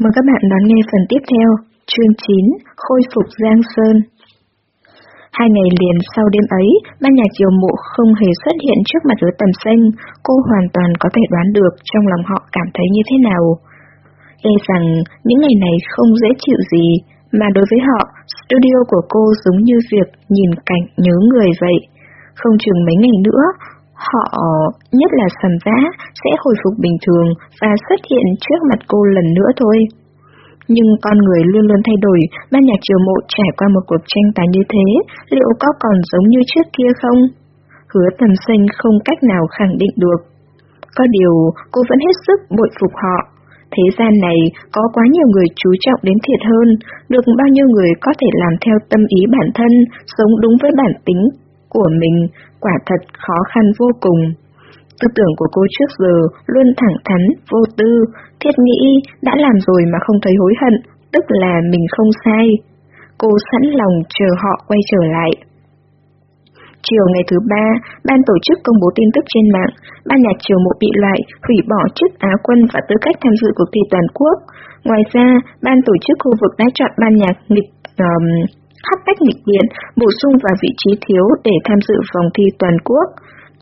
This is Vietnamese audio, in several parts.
Mời các bạn đón nghe phần tiếp theo, chương 9, Khôi phục Giang Sơn. Hai ngày liền sau đêm ấy, ban nhạc chiều mộ không hề xuất hiện trước mặt hứa tầm xanh, cô hoàn toàn có thể đoán được trong lòng họ cảm thấy như thế nào. E rằng những ngày này không dễ chịu gì, mà đối với họ, studio của cô giống như việc nhìn cảnh nhớ người vậy. Không chừng mấy ngày nữa, họ, nhất là sầm giá sẽ hồi phục bình thường và xuất hiện trước mặt cô lần nữa thôi. Nhưng con người luôn luôn thay đổi, ban nhạc triều mộ trải qua một cuộc tranh tài như thế, liệu có còn giống như trước kia không? Hứa tầm xanh không cách nào khẳng định được. Có điều, cô vẫn hết sức bội phục họ. Thế gian này có quá nhiều người chú trọng đến thiệt hơn, được bao nhiêu người có thể làm theo tâm ý bản thân, sống đúng với bản tính của mình, quả thật khó khăn vô cùng. Tư tưởng của cô trước giờ luôn thẳng thắn, vô tư, thiết nghĩ đã làm rồi mà không thấy hối hận, tức là mình không sai. Cô sẵn lòng chờ họ quay trở lại. Chiều ngày thứ ba, ban tổ chức công bố tin tức trên mạng, ban nhạc triều mộ bị loại, hủy bỏ chức Á quân và tư cách tham dự cuộc thi toàn quốc. Ngoài ra, ban tổ chức khu vực đã chọn ban nhạc nghịch um, khắp cách nghịch điện, bổ sung vào vị trí thiếu để tham dự vòng thi toàn quốc.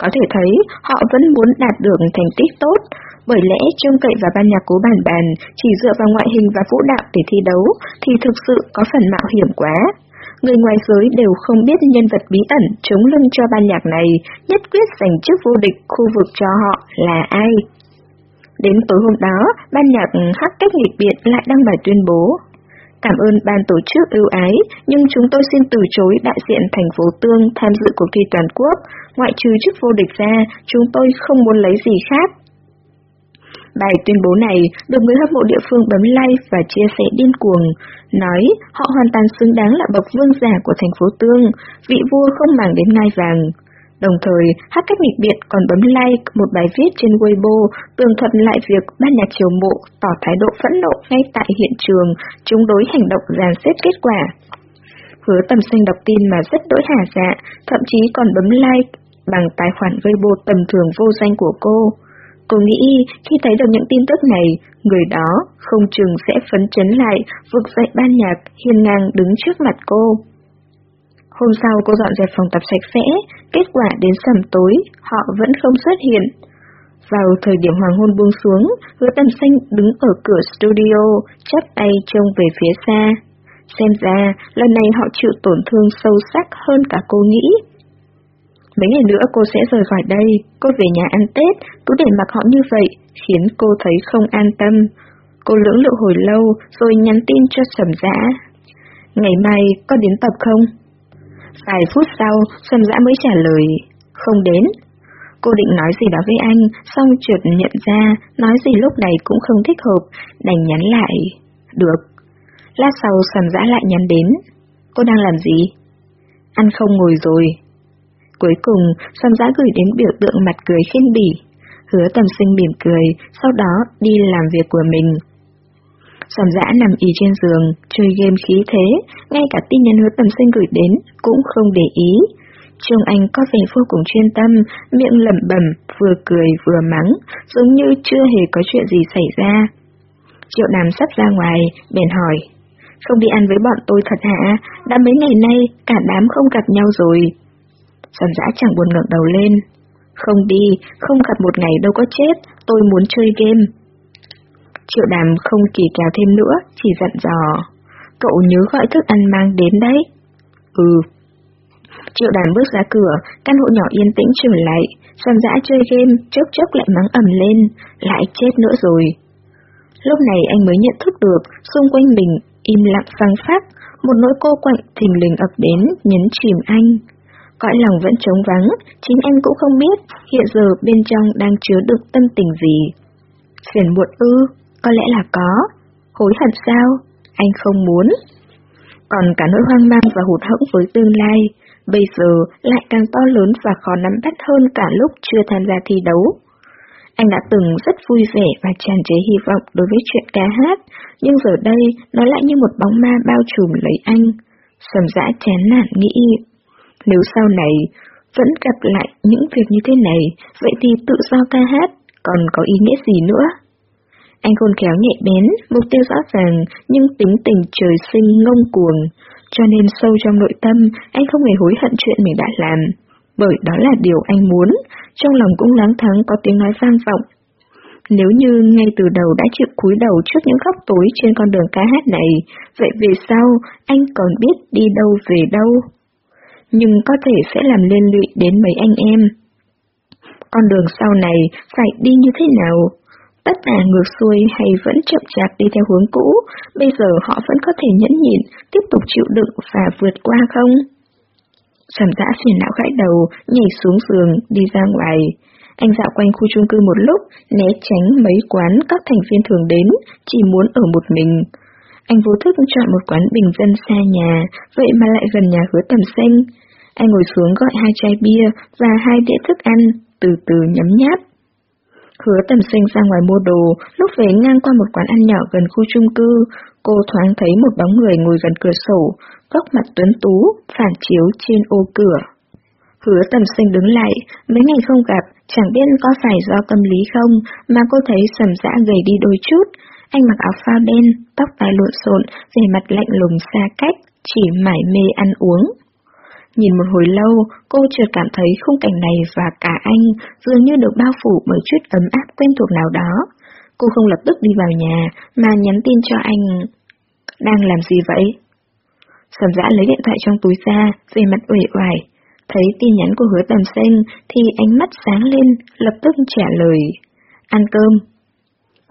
Có thể thấy, họ vẫn muốn đạt được thành tích tốt, bởi lẽ trông cậy vào ban nhạc cố bản bàn chỉ dựa vào ngoại hình và vũ đạo để thi đấu thì thực sự có phần mạo hiểm quá. Người ngoài giới đều không biết nhân vật bí ẩn chống lưng cho ban nhạc này, nhất quyết giành chức vô địch khu vực cho họ là ai. Đến tối hôm đó, ban nhạc hát cách nghịch biện lại đăng bài tuyên bố Cảm ơn ban tổ chức ưu ái, nhưng chúng tôi xin từ chối đại diện thành phố Tương tham dự cuộc thi toàn quốc. Ngoại trừ chức vô địch ra, chúng tôi không muốn lấy gì khác. Bài tuyên bố này được người hâm mộ địa phương bấm like và chia sẻ điên cuồng, nói họ hoàn toàn xứng đáng là bậc vương giả của thành phố Tương, vị vua không màng đến ngai vàng. Đồng thời, hát cách nghịch biện còn bấm like một bài viết trên Weibo tường thuật lại việc ban nhạc triều mộ tỏ thái độ phẫn nộ ngay tại hiện trường, chống đối hành động dàn xếp kết quả. Hứa tầm xanh đọc tin mà rất đỗi hả dạ, thậm chí còn bấm like bằng tài khoản Weibo tầm thường vô danh của cô. Cô nghĩ khi thấy được những tin tức này, người đó không chừng sẽ phấn chấn lại, vực dậy ban nhạc hiên ngang đứng trước mặt cô. Hôm sau cô dọn dẹp phòng tập sạch sẽ, kết quả đến sầm tối, họ vẫn không xuất hiện. Vào thời điểm hoàng hôn buông xuống, hứa tầm xanh đứng ở cửa studio, chắp tay trông về phía xa. Xem ra, lần này họ chịu tổn thương sâu sắc hơn cả cô nghĩ. Mấy ngày nữa cô sẽ rời khỏi đây, cô về nhà ăn Tết, cứ để mặc họ như vậy, khiến cô thấy không an tâm. Cô lưỡng lự hồi lâu, rồi nhắn tin cho sầm dã. Ngày mai có đến tập không? Vài phút sau, Xuân Dã mới trả lời, không đến. Cô định nói gì đó với anh, xong trượt nhận ra, nói gì lúc này cũng không thích hợp, đành nhắn lại. Được. Lát sau Xuân Dã lại nhắn đến. Cô đang làm gì? Ăn không ngồi rồi. Cuối cùng, Xuân Dã gửi đến biểu tượng mặt cười khinh bỉ. Hứa tầm sinh mỉm cười, sau đó đi làm việc của mình. Sầm dã nằm ý trên giường, chơi game khí thế, ngay cả tin nhắn hứa tầm sinh gửi đến cũng không để ý. Trương anh có vẻ vô cùng chuyên tâm, miệng lẩm bẩm, vừa cười vừa mắng, giống như chưa hề có chuyện gì xảy ra. Triệu Nam sắp ra ngoài, bèn hỏi, không đi ăn với bọn tôi thật hả? Đã mấy ngày nay, cả đám không gặp nhau rồi. Sầm dã chẳng buồn ngẩng đầu lên. Không đi, không gặp một ngày đâu có chết, tôi muốn chơi game. Triệu đàm không kỳ kéo thêm nữa, chỉ dặn dò. Cậu nhớ gọi thức ăn mang đến đấy. Ừ. Triệu đàm bước ra cửa, căn hộ nhỏ yên tĩnh trở lại, xoan dã chơi game, chốc chốc lại mắng ẩm lên, lại chết nữa rồi. Lúc này anh mới nhận thức được, xung quanh mình im lặng phăng phát, một nỗi cô quạnh thình lình ập đến, nhấn chìm anh. Cõi lòng vẫn trống vắng, chính anh cũng không biết hiện giờ bên trong đang chứa được tâm tình gì. Phiền muộn ư, có lẽ là có. Hối hận sao? Anh không muốn. Còn cả nỗi hoang mang và hụt hẫng với tương lai, bây giờ lại càng to lớn và khó nắm bắt hơn cả lúc chưa tham gia thi đấu. Anh đã từng rất vui vẻ và tràn trề hy vọng đối với chuyện ca hát, nhưng giờ đây nó lại như một bóng ma bao trùm lấy anh. Sầm dã chán nản nghĩ, nếu sau này vẫn gặp lại những việc như thế này, vậy thì tự do ca hát còn có ý nghĩa gì nữa? Anh khôn khéo nhạy bén, mục tiêu rõ ràng, nhưng tính tình trời sinh ngông cuồng. Cho nên sâu trong nội tâm, anh không hề hối hận chuyện mình đã làm. Bởi đó là điều anh muốn, trong lòng cũng láng thắng có tiếng nói vang vọng. Nếu như ngay từ đầu đã chịu cúi đầu trước những góc tối trên con đường ca hát này, vậy về sau anh còn biết đi đâu về đâu? Nhưng có thể sẽ làm liên lụy đến mấy anh em. Con đường sau này phải đi như thế nào? Tất cả ngược xuôi hay vẫn chậm chạp đi theo hướng cũ, bây giờ họ vẫn có thể nhẫn nhịn, tiếp tục chịu đựng và vượt qua không? Trầm dã phiền não gãi đầu, nhảy xuống giường, đi ra ngoài. Anh dạo quanh khu chung cư một lúc, né tránh mấy quán các thành viên thường đến, chỉ muốn ở một mình. Anh vô thức chọn một quán bình dân xa nhà, vậy mà lại gần nhà hứa tầm xanh. Anh ngồi xuống gọi hai chai bia và hai đĩa thức ăn, từ từ nhấm nháp. Hứa tầm sinh ra ngoài mua đồ, lúc về ngang qua một quán ăn nhỏ gần khu chung cư, cô thoáng thấy một bóng người ngồi gần cửa sổ, góc mặt tuấn tú, phản chiếu trên ô cửa. Hứa tầm sinh đứng lại, mấy ngày không gặp, chẳng biết có phải do tâm lý không, mà cô thấy sầm dã gầy đi đôi chút. Anh mặc áo pha đen, tóc tai lộn xộn, vẻ mặt lạnh lùng xa cách, chỉ mải mê ăn uống. Nhìn một hồi lâu, cô chợt cảm thấy khung cảnh này và cả anh dường như được bao phủ bởi chút ấm áp quen thuộc nào đó. Cô không lập tức đi vào nhà, mà nhắn tin cho anh. Đang làm gì vậy? Sầm dã lấy điện thoại trong túi ra, về mặt uể oải. Thấy tin nhắn của hứa tầm sinh thì ánh mắt sáng lên, lập tức trả lời. Ăn cơm.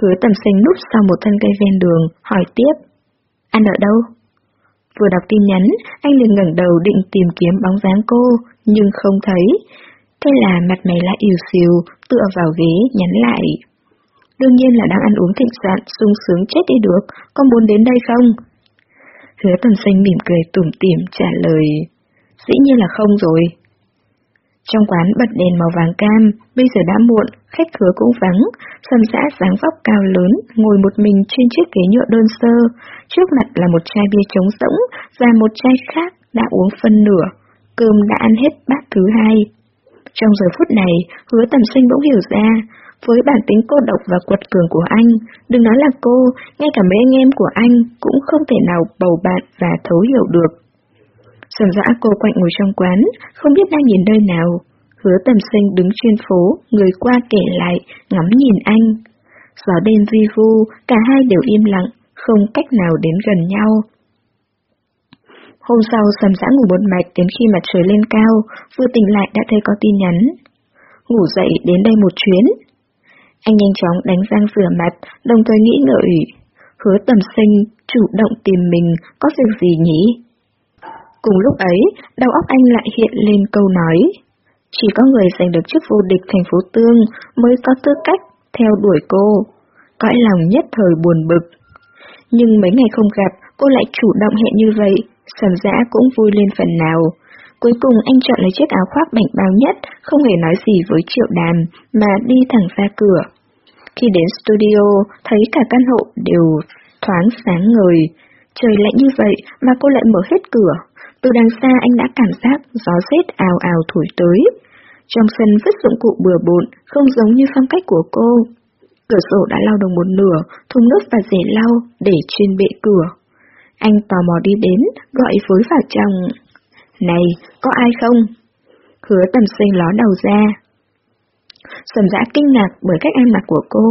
Hứa tầm sinh núp sau một thân cây ven đường, hỏi tiếp. Ăn ở đâu? Vừa đọc tin nhắn, anh liền ngẩng đầu định tìm kiếm bóng dáng cô, nhưng không thấy. Thế là mặt mày lại ỉu xìu, tựa vào ghế, nhắn lại. Đương nhiên là đang ăn uống thịnh soạn, sung sướng chết đi được, con muốn đến đây không? Hứa Tần xanh mỉm cười tủm tỉm trả lời. Dĩ nhiên là không rồi. Trong quán bật đèn màu vàng cam, bây giờ đã muộn, khách khứa cũng vắng, sầm xã dáng vóc cao lớn, ngồi một mình trên chiếc ghế nhựa đơn sơ, trước mặt là một chai bia trống rỗng và một chai khác đã uống phân nửa, cơm đã ăn hết bát thứ hai. Trong giờ phút này, hứa tầm sinh bỗng hiểu ra, với bản tính cô độc và quật cường của anh, đừng nói là cô, ngay cả mấy anh em của anh cũng không thể nào bầu bạn và thấu hiểu được. Sầm dã cô quạnh ngồi trong quán, không biết đang nhìn nơi nào. Hứa tầm sinh đứng trên phố, người qua kể lại, ngắm nhìn anh. Gió đêm vi vu, cả hai đều im lặng, không cách nào đến gần nhau. Hôm sau sầm dã ngủ một mạch đến khi mặt trời lên cao, vừa tỉnh lại đã thấy có tin nhắn. Ngủ dậy đến đây một chuyến. Anh nhanh chóng đánh răng rửa mặt, đồng thời nghĩ ngợi. Hứa tầm sinh, chủ động tìm mình, có việc gì nhỉ? Cùng lúc ấy, đầu óc anh lại hiện lên câu nói. Chỉ có người giành được chức vô địch thành phố Tương mới có tư cách theo đuổi cô. Cõi lòng nhất thời buồn bực. Nhưng mấy ngày không gặp, cô lại chủ động hẹn như vậy, sầm dã cũng vui lên phần nào. Cuối cùng anh chọn lấy chiếc áo khoác bảnh bao nhất, không hề nói gì với triệu đàm, mà đi thẳng ra cửa. Khi đến studio, thấy cả căn hộ đều thoáng sáng ngời. Trời lạnh như vậy mà cô lại mở hết cửa. Từ đằng xa anh đã cảm giác gió rét ào ào thổi tới. Trong sân vứt dụng cụ bừa bộn, không giống như phong cách của cô. Cửa sổ đã lau đồng một nửa, thùng nước và rẻ lau để trên bệ cửa. Anh tò mò đi đến, gọi với vào trong. Này, có ai không? Hứa tầm xanh ló đầu ra. Sầm dã kinh ngạc bởi cách ăn mặc của cô,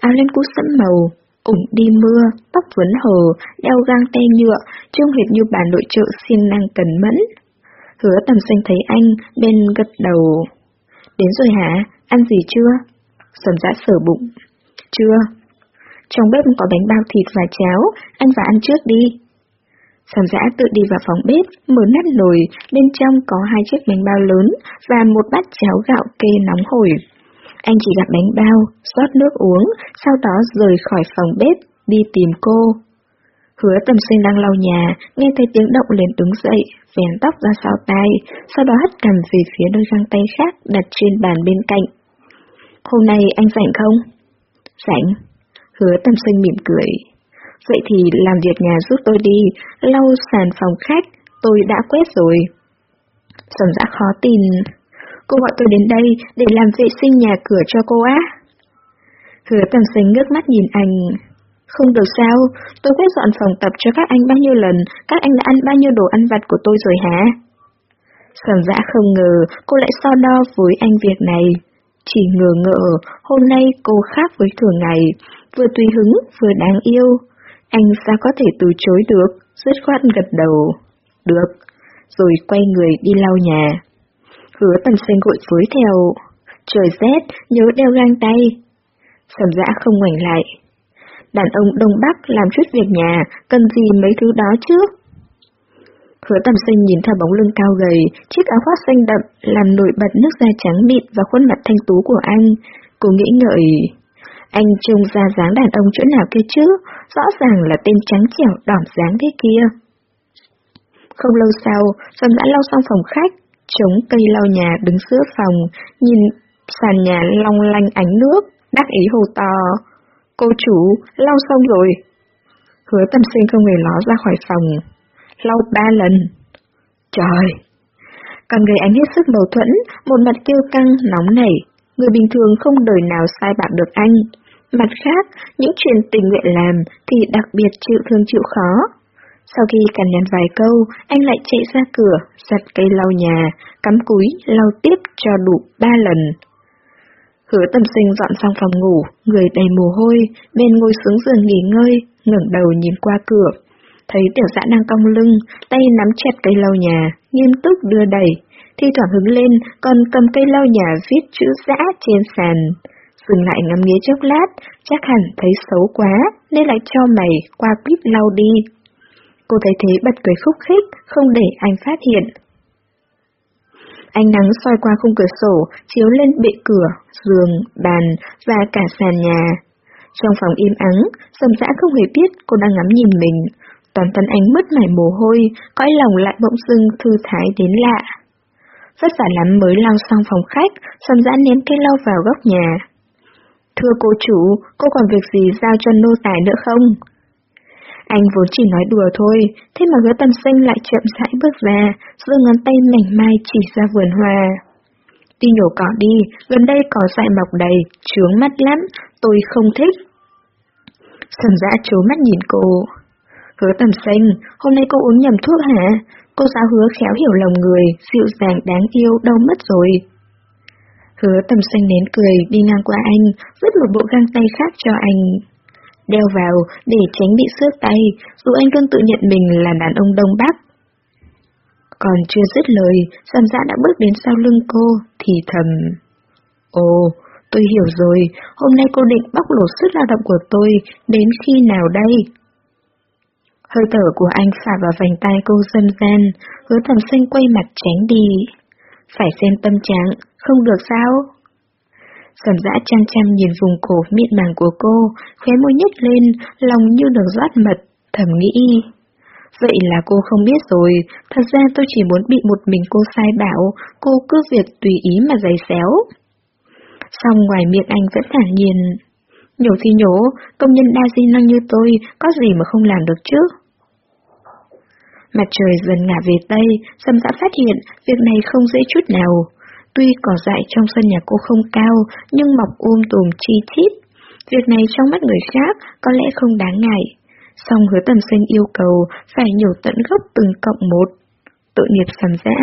áo len cũ sẫm màu, ủng đi mưa, tóc vấn hờ, đeo găng tay nhựa, trông hệt như bà nội trợ siêng năng cần mẫn. Hứa tầm xanh thấy anh, bên gật đầu. Đến rồi hả? Ăn gì chưa? Sầm dã sở bụng. Chưa. Trong bếp có bánh bao thịt và cháo, anh vào ăn trước đi. Sầm dã tự đi vào phòng bếp, mở nắp nồi, bên trong có hai chiếc bánh bao lớn và một bát cháo gạo kê nóng hổi. Anh chỉ đặt bánh bao, rót nước uống, sau đó rời khỏi phòng bếp, đi tìm cô. Hứa tầm sinh đang lau nhà, nghe thấy tiếng động liền đứng dậy, vén tóc ra sau tay, sau đó hất cằm về phía đôi găng tay khác đặt trên bàn bên cạnh. Hôm nay anh rảnh không? Rảnh. Hứa tầm sinh mỉm cười. Vậy thì làm việc nhà giúp tôi đi, lau sàn phòng khách, tôi đã quét rồi. Sầm dã khó tin, Cô gọi tôi đến đây để làm vệ sinh nhà cửa cho cô á. Hứa tầm sánh ngước mắt nhìn anh. Không được sao, tôi quét dọn phòng tập cho các anh bao nhiêu lần, các anh đã ăn bao nhiêu đồ ăn vặt của tôi rồi hả? Sầm dã không ngờ cô lại so đo với anh việc này. Chỉ ngờ ngợ, hôm nay cô khác với thường ngày, vừa tùy hứng vừa đáng yêu. Anh sao có thể từ chối được, dứt khoát gật đầu. Được, rồi quay người đi lau nhà. Hứa tầm xanh gội phối theo. Trời rét, nhớ đeo găng tay. Sầm dã không ngoảnh lại. Đàn ông Đông Bắc làm chút việc nhà, cần gì mấy thứ đó chứ? Hứa tầm xanh nhìn theo bóng lưng cao gầy, chiếc áo khoác xanh đậm làm nổi bật nước da trắng mịn và khuôn mặt thanh tú của anh. Cô nghĩ ngợi, anh trông ra dáng đàn ông chỗ nào kia chứ, rõ ràng là tên trắng trẻo đỏm dáng thế kia. Không lâu sau, sầm đã lau xong phòng khách, chống cây lau nhà đứng giữa phòng, nhìn sàn nhà long lanh ánh nước, đắc ý hồ to. Cô chủ, lau xong rồi. Hứa tâm sinh không hề ló ra khỏi phòng. Lau ba lần. Trời! Còn người anh hết sức mâu thuẫn, một mặt kêu căng, nóng nảy. Người bình thường không đời nào sai bạc được anh. Mặt khác, những chuyện tình nguyện làm thì đặc biệt chịu thương chịu khó. Sau khi cằn nhằn vài câu, anh lại chạy ra cửa, giặt cây lau nhà, cắm cúi, lau tiếp cho đủ ba lần. Hứa tầm sinh dọn xong phòng ngủ, người đầy mồ hôi, bên ngồi xuống giường nghỉ ngơi, ngẩng đầu nhìn qua cửa. Thấy tiểu dã đang cong lưng, tay nắm chặt cây lau nhà, nghiêm túc đưa đẩy. Thi thoảng hứng lên, còn cầm cây lau nhà viết chữ dã trên sàn. Dừng lại ngắm nghía chốc lát, chắc hẳn thấy xấu quá, nên lại cho mày qua quýt lau đi. Cô thấy thế bật cười khúc khích, không để anh phát hiện. Ánh nắng soi qua khung cửa sổ, chiếu lên bệ cửa, giường, bàn và cả sàn nhà. Trong phòng im ắng, sầm dã không hề biết cô đang ngắm nhìn mình. Toàn thân anh mất mải mồ hôi, cõi lòng lại bỗng dưng thư thái đến lạ. Vất vả lắm mới lau xong phòng khách, sầm dã ném cây lau vào góc nhà. Thưa cô chủ, cô còn việc gì giao cho nô tài nữa không? Anh vốn chỉ nói đùa thôi, thế mà hứa tầm xanh lại chậm rãi bước ra, giơ ngón tay mảnh mai chỉ ra vườn hoa. Đi nhổ cỏ đi, gần đây cỏ dại mọc đầy, chướng mắt lắm, tôi không thích. Sầm dã trố mắt nhìn cô. Hứa tầm xanh, hôm nay cô uống nhầm thuốc hả? Cô giáo hứa khéo hiểu lòng người, dịu dàng đáng yêu, đâu mất rồi. Hứa tầm xanh nén cười, đi ngang qua anh, vứt một bộ găng tay khác cho anh đeo vào để tránh bị xước tay, dù anh luôn tự nhận mình là đàn ông Đông Bắc. Còn chưa dứt lời, Sam Dã dạ đã bước đến sau lưng cô, thì thầm. Ồ, tôi hiểu rồi, hôm nay cô định bóc lột sức lao động của tôi, đến khi nào đây? Hơi thở của anh phả vào vành tay cô dâm gian, hứa thầm sinh quay mặt tránh đi. Phải xem tâm trạng, không được sao? Sầm dã chăm chăm nhìn vùng cổ mịn màng của cô, khóe môi nhếch lên, lòng như được rót mật, thầm nghĩ. Vậy là cô không biết rồi, thật ra tôi chỉ muốn bị một mình cô sai bảo, cô cứ việc tùy ý mà giày xéo. Xong ngoài miệng anh vẫn thản nhiên. Nhổ thì nhổ, công nhân đa di năng như tôi, có gì mà không làm được chứ? Mặt trời dần ngả về Tây, Sầm dã phát hiện việc này không dễ chút nào. Tuy cỏ dại trong sân nhà cô không cao, nhưng mọc um tùm chi chít. Việc này trong mắt người khác có lẽ không đáng ngại. Song hứa tầm xanh yêu cầu phải nhổ tận gốc từng cộng một. Tội nghiệp sầm dã.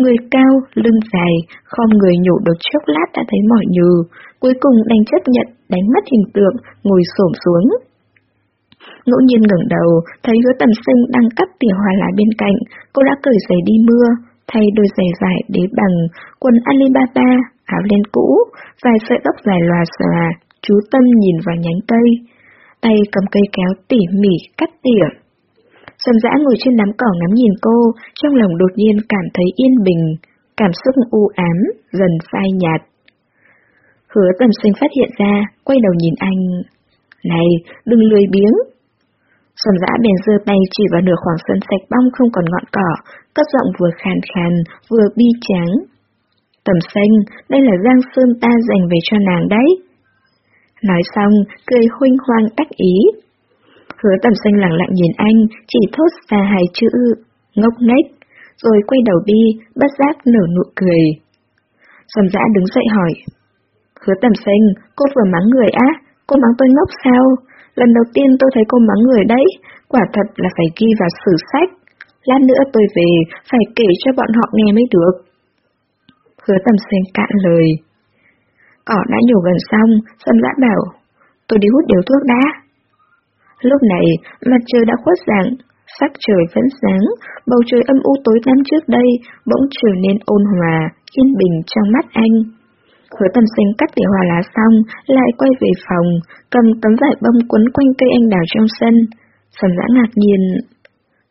Người cao, lưng dài, không người nhổ được chốc lát đã thấy mỏi nhừ. Cuối cùng đành chấp nhận, đánh mất hình tượng, ngồi xổm xuống. Ngẫu nhiên ngẩng đầu, thấy hứa tầm sinh đang cắt tỉa hoa lá bên cạnh, cô đã cởi giày đi mưa, thay đôi giày vải đế bằng, quần Alibaba, áo len cũ, vài sợi tóc dài lòa xòa, chú tâm nhìn vào nhánh cây. Tay cầm cây kéo tỉ mỉ cắt tỉa. Sầm dã ngồi trên đám cỏ ngắm nhìn cô, trong lòng đột nhiên cảm thấy yên bình, cảm xúc u ám, dần phai nhạt. Hứa tầm sinh phát hiện ra, quay đầu nhìn anh. Này, đừng lười biếng, Xuân dã bèn giơ tay chỉ vào nửa khoảng sân sạch bong không còn ngọn cỏ, cất giọng vừa khàn khàn, vừa bi tráng. Tầm xanh, đây là giang sơn ta dành về cho nàng đấy. Nói xong, cười huynh hoang tách ý. Hứa tầm xanh lặng lặng nhìn anh, chỉ thốt ra hai chữ, ngốc nghếch, rồi quay đầu đi, bất giác nở nụ cười. Xuân dã đứng dậy hỏi. Hứa tầm xanh, cô vừa mắng người á, cô mắng tôi ngốc sao? Lần đầu tiên tôi thấy cô mắng người đấy, quả thật là phải ghi vào sử sách. Lát nữa tôi về, phải kể cho bọn họ nghe mới được. Hứa tầm xuyên cạn lời. Cỏ đã nhổ gần xong, Sâm dã bảo, tôi đi hút điếu thuốc đã. Lúc này, mặt trời đã khuất dạng, sắc trời vẫn sáng, bầu trời âm u tối tăm trước đây bỗng trở nên ôn hòa, yên bình trong mắt anh. Hứa tầm sinh cắt tỉa hòa lá xong, lại quay về phòng, cầm tấm vải bông quấn quanh cây anh đào trong sân. Sầm dã ngạc nhiên.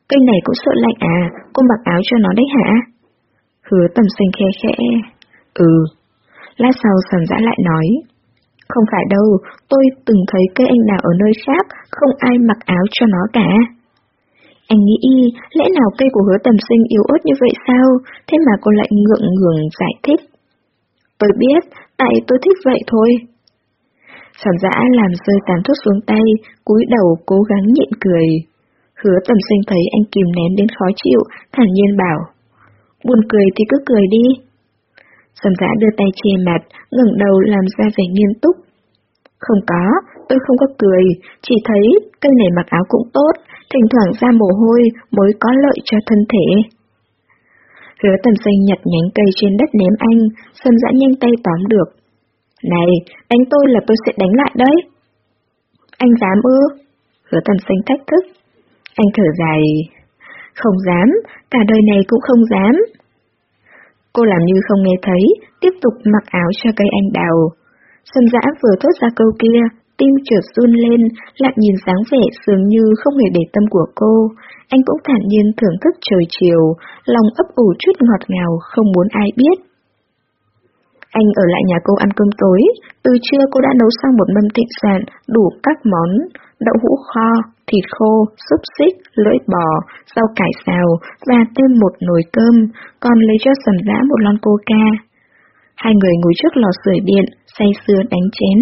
Cây này cũng sợ lạnh à, cô mặc áo cho nó đấy hả? Hứa tầm sinh khe khẽ. Ừ. Lát sau sầm dã lại nói. Không phải đâu, tôi từng thấy cây anh đào ở nơi khác, không ai mặc áo cho nó cả. Anh nghĩ, lẽ nào cây của hứa tầm sinh yếu ớt như vậy sao, thế mà cô lại ngượng ngường giải thích. Tôi biết, tại tôi thích vậy thôi. sản dã làm rơi tàn thuốc xuống tay, cúi đầu cố gắng nhịn cười. Hứa tầm sinh thấy anh kìm nén đến khó chịu, thản nhiên bảo. Buồn cười thì cứ cười đi. Sầm dã đưa tay che mặt, ngẩng đầu làm ra vẻ nghiêm túc. Không có, tôi không có cười, chỉ thấy cây này mặc áo cũng tốt, thỉnh thoảng ra mồ hôi mới có lợi cho thân thể. Hứa tầm xanh nhặt nhánh cây trên đất ném anh, Sâm dã nhanh tay tóm được. Này, đánh tôi là tôi sẽ đánh lại đấy. Anh dám ư? Hứa tầm xanh thách thức. Anh thở dài. Không dám, cả đời này cũng không dám. Cô làm như không nghe thấy, tiếp tục mặc áo cho cây anh đào. Sâm dã vừa thốt ra câu kia, tim trượt run lên, lại nhìn dáng vẻ dường như không hề để tâm của cô. Anh cũng thản nhiên thưởng thức trời chiều, lòng ấp ủ chút ngọt ngào không muốn ai biết. Anh ở lại nhà cô ăn cơm tối, từ trưa cô đã nấu xong một mâm thịnh soạn đủ các món, đậu hũ kho, thịt khô, xúc xích, lưỡi bò, rau cải xào và thêm một nồi cơm, còn lấy cho sầm dã một lon coca. Hai người ngồi trước lò sưởi điện, say sưa đánh chén.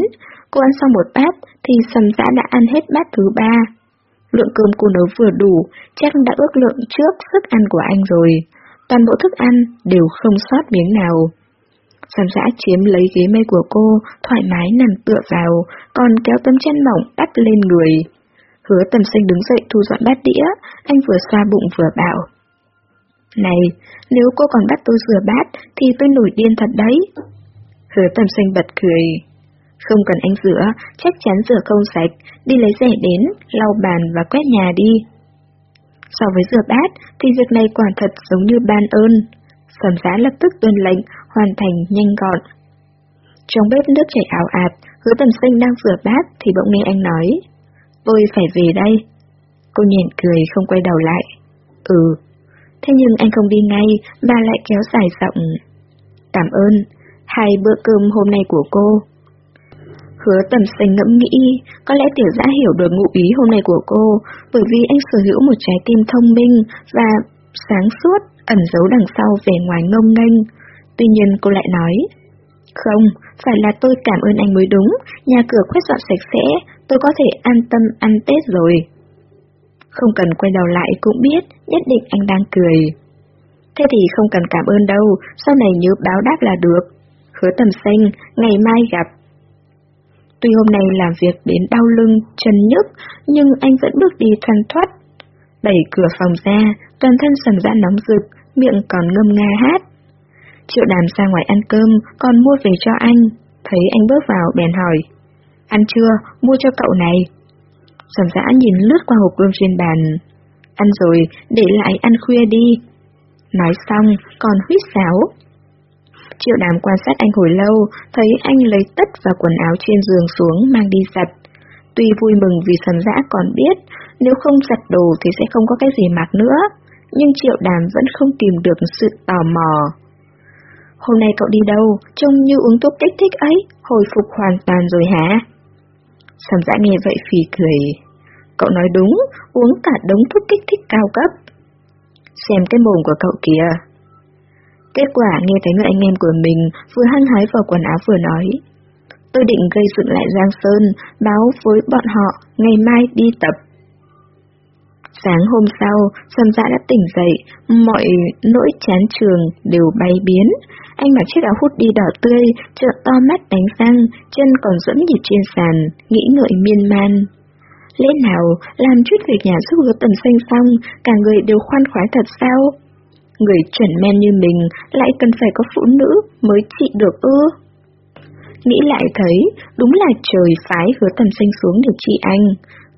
Cô ăn xong một bát, thì sầm dã đã ăn hết bát thứ ba. Lượng cơm cô nấu vừa đủ, chắc đã ước lượng trước sức ăn của anh rồi. Toàn bộ thức ăn đều không sót miếng nào. Sầm dã chiếm lấy ghế mây của cô, thoải mái nằm tựa vào, còn kéo tấm chân mỏng đắp lên người. Hứa tầm sinh đứng dậy thu dọn bát đĩa, anh vừa xoa bụng vừa bảo. Này, nếu cô còn bắt tôi rửa bát, thì tôi nổi điên thật đấy. Hứa tầm sinh bật cười. Không cần anh rửa, chắc chắn rửa không sạch, đi lấy rẻ đến, lau bàn và quét nhà đi. So với rửa bát, thì việc này quả thật giống như ban ơn. Sầm giá lập tức tuân lệnh, hoàn thành nhanh gọn. Trong bếp nước chảy ảo ạt, hứa tầm sinh đang rửa bát thì bỗng nghe anh nói. Tôi phải về đây. Cô nhện cười không quay đầu lại. Ừ. Thế nhưng anh không đi ngay, bà lại kéo dài giọng. Cảm ơn. Hai bữa cơm hôm nay của cô. Hứa tầm xanh ngẫm nghĩ, có lẽ tiểu giã hiểu được ngụ ý hôm nay của cô, bởi vì anh sở hữu một trái tim thông minh và sáng suốt, ẩn giấu đằng sau vẻ ngoài ngông nghênh. Tuy nhiên cô lại nói, không, phải là tôi cảm ơn anh mới đúng, nhà cửa quét dọn sạch sẽ, tôi có thể an tâm ăn Tết rồi. Không cần quay đầu lại cũng biết, nhất định anh đang cười. Thế thì không cần cảm ơn đâu, sau này nhớ báo đáp là được. Hứa tầm xanh, ngày mai gặp. Tuy hôm nay làm việc đến đau lưng, chân nhức, nhưng anh vẫn bước đi thoăn thoát. Đẩy cửa phòng ra, toàn thân sầm ra nóng rực, miệng còn ngâm nga hát. Triệu đàm ra ngoài ăn cơm, còn mua về cho anh. Thấy anh bước vào, bèn hỏi. Ăn chưa? Mua cho cậu này. Sầm dã nhìn lướt qua hộp cơm trên bàn. Ăn rồi, để lại ăn khuya đi. Nói xong, còn huyết sáo. Triệu đàm quan sát anh hồi lâu, thấy anh lấy tất và quần áo trên giường xuống mang đi giặt. Tuy vui mừng vì sầm dã còn biết, nếu không giặt đồ thì sẽ không có cái gì mặc nữa, nhưng triệu đàm vẫn không tìm được sự tò mò. Hôm nay cậu đi đâu, trông như uống thuốc kích thích ấy, hồi phục hoàn toàn rồi hả? Sầm dã nghe vậy phì cười. Cậu nói đúng, uống cả đống thuốc kích thích cao cấp. Xem cái mồm của cậu kìa. Kết quả nghe thấy người anh em của mình vừa hăng hái vào quần áo vừa nói. Tôi định gây dựng lại Giang Sơn, báo với bọn họ ngày mai đi tập. Sáng hôm sau, Sầm Dã dạ đã tỉnh dậy, mọi nỗi chán trường đều bay biến. anh mặc chiếc áo hút đi đỏ tươi, trợn to mắt đánh răng, chân còn dẫm nhịp trên sàn, nghĩ ngợi miên man. Lẽ nào, làm chút việc nhà giúp hứa tầm xanh xong, cả người đều khoan khoái thật sao? Người chuẩn men như mình lại cần phải có phụ nữ mới trị được ư? Nghĩ lại thấy, đúng là trời phái hứa tầm xanh xuống để trị anh.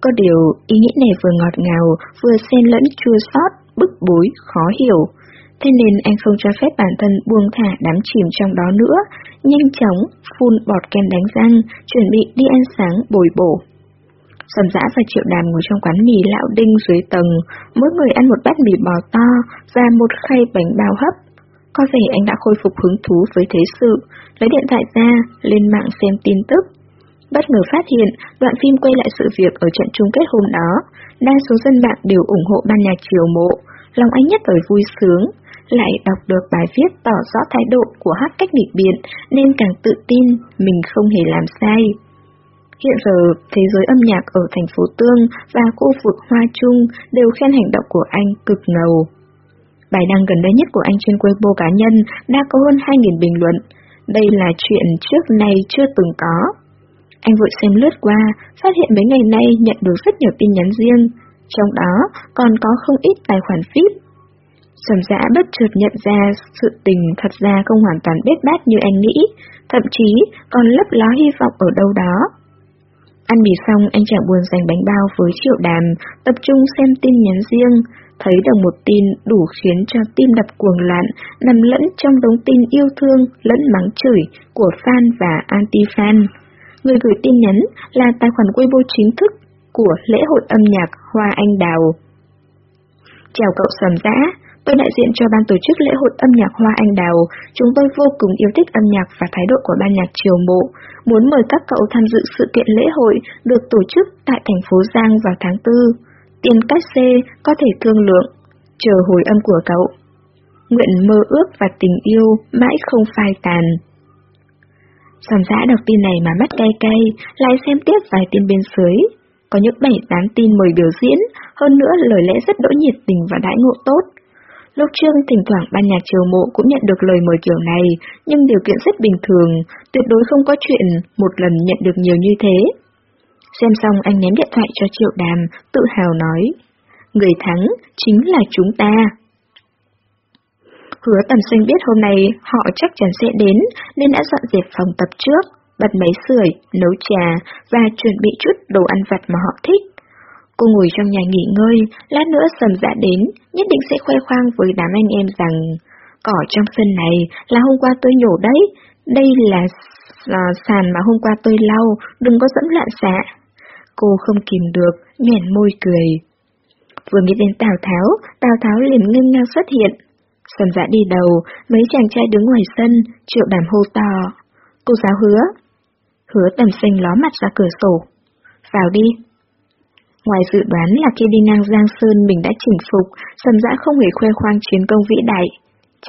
Có điều, ý nghĩ này vừa ngọt ngào, vừa xen lẫn chua xót, bức bối, khó hiểu. Thế nên anh không cho phép bản thân buông thả đắm chìm trong đó nữa, nhanh chóng phun bọt kem đánh răng, chuẩn bị đi ăn sáng bồi bổ. Sầm dã và triệu đàm ngồi trong quán mì lão đinh dưới tầng, mỗi người ăn một bát mì bò to và một khay bánh bao hấp. Có vẻ anh đã khôi phục hứng thú với thế sự, lấy điện thoại ra, lên mạng xem tin tức. Bất ngờ phát hiện, đoạn phim quay lại sự việc ở trận chung kết hôm đó. Đa số dân mạng đều ủng hộ ban nhạc triều mộ, lòng anh nhất thời vui sướng. Lại đọc được bài viết tỏ rõ thái độ của hát cách nghịch biện nên càng tự tin mình không hề làm sai. Hiện giờ, thế giới âm nhạc ở thành phố Tương và khu vực Hoa Trung đều khen hành động của anh cực ngầu. Bài đăng gần đây nhất của anh trên Weibo cá nhân đã có hơn 2.000 bình luận. Đây là chuyện trước nay chưa từng có. Anh vội xem lướt qua, phát hiện mấy ngày nay nhận được rất nhiều tin nhắn riêng, trong đó còn có không ít tài khoản VIP. Sầm dã bất chợt nhận ra sự tình thật ra không hoàn toàn bết bát như anh nghĩ, thậm chí còn lấp ló hy vọng ở đâu đó. Ăn mì xong anh chẳng buồn dành bánh bao với triệu đàm, tập trung xem tin nhắn riêng, thấy được một tin đủ khiến cho tim đập cuồng loạn nằm lẫn trong đống tin yêu thương lẫn mắng chửi của fan và anti-fan. Người gửi tin nhắn là tài khoản Weibo chính thức của lễ hội âm nhạc Hoa Anh Đào. Chào cậu Sầm Dã, tôi đại diện cho ban tổ chức lễ hội âm nhạc Hoa Anh Đào. Chúng tôi vô cùng yêu thích âm nhạc và thái độ của ban nhạc Triều Mộ, muốn mời các cậu tham dự sự kiện lễ hội được tổ chức tại thành phố Giang vào tháng 4. Tiền cách xê có thể thương lượng, chờ hồi âm của cậu. Nguyện mơ ước và tình yêu mãi không phai tàn. Sòn giã đọc tin này mà mắt cay cay, lại xem tiếp vài tin bên dưới. Có những bảy tám tin mời biểu diễn, hơn nữa lời lẽ rất đỗi nhiệt tình và đãi ngộ tốt. Lúc trước thỉnh thoảng ban nhạc triều mộ cũng nhận được lời mời kiểu này, nhưng điều kiện rất bình thường, tuyệt đối không có chuyện một lần nhận được nhiều như thế. Xem xong anh ném điện thoại cho triệu đàm, tự hào nói, người thắng chính là chúng ta. Hứa tầm xanh biết hôm nay họ chắc chắn sẽ đến, nên đã dọn dẹp phòng tập trước, bật máy sưởi, nấu trà và chuẩn bị chút đồ ăn vặt mà họ thích. Cô ngồi trong nhà nghỉ ngơi, lát nữa sầm dạ đến, nhất định sẽ khoe khoang với đám anh em rằng cỏ trong sân này là hôm qua tôi nhổ đấy, đây là à, sàn mà hôm qua tôi lau, đừng có dẫm loạn xạ. Cô không kìm được, nhoẻn môi cười. Vừa nghĩ đến Tào Tháo, Tào Tháo liền ngưng ngang xuất hiện. Sầm dạ đi đầu, mấy chàng trai đứng ngoài sân, triệu đàm hô to. Cô giáo hứa. Hứa tầm xanh ló mặt ra cửa sổ. Vào đi. Ngoài dự đoán là khi đi ngang Giang Sơn mình đã chỉnh phục, sầm dã không hề khoe khoang chiến công vĩ đại.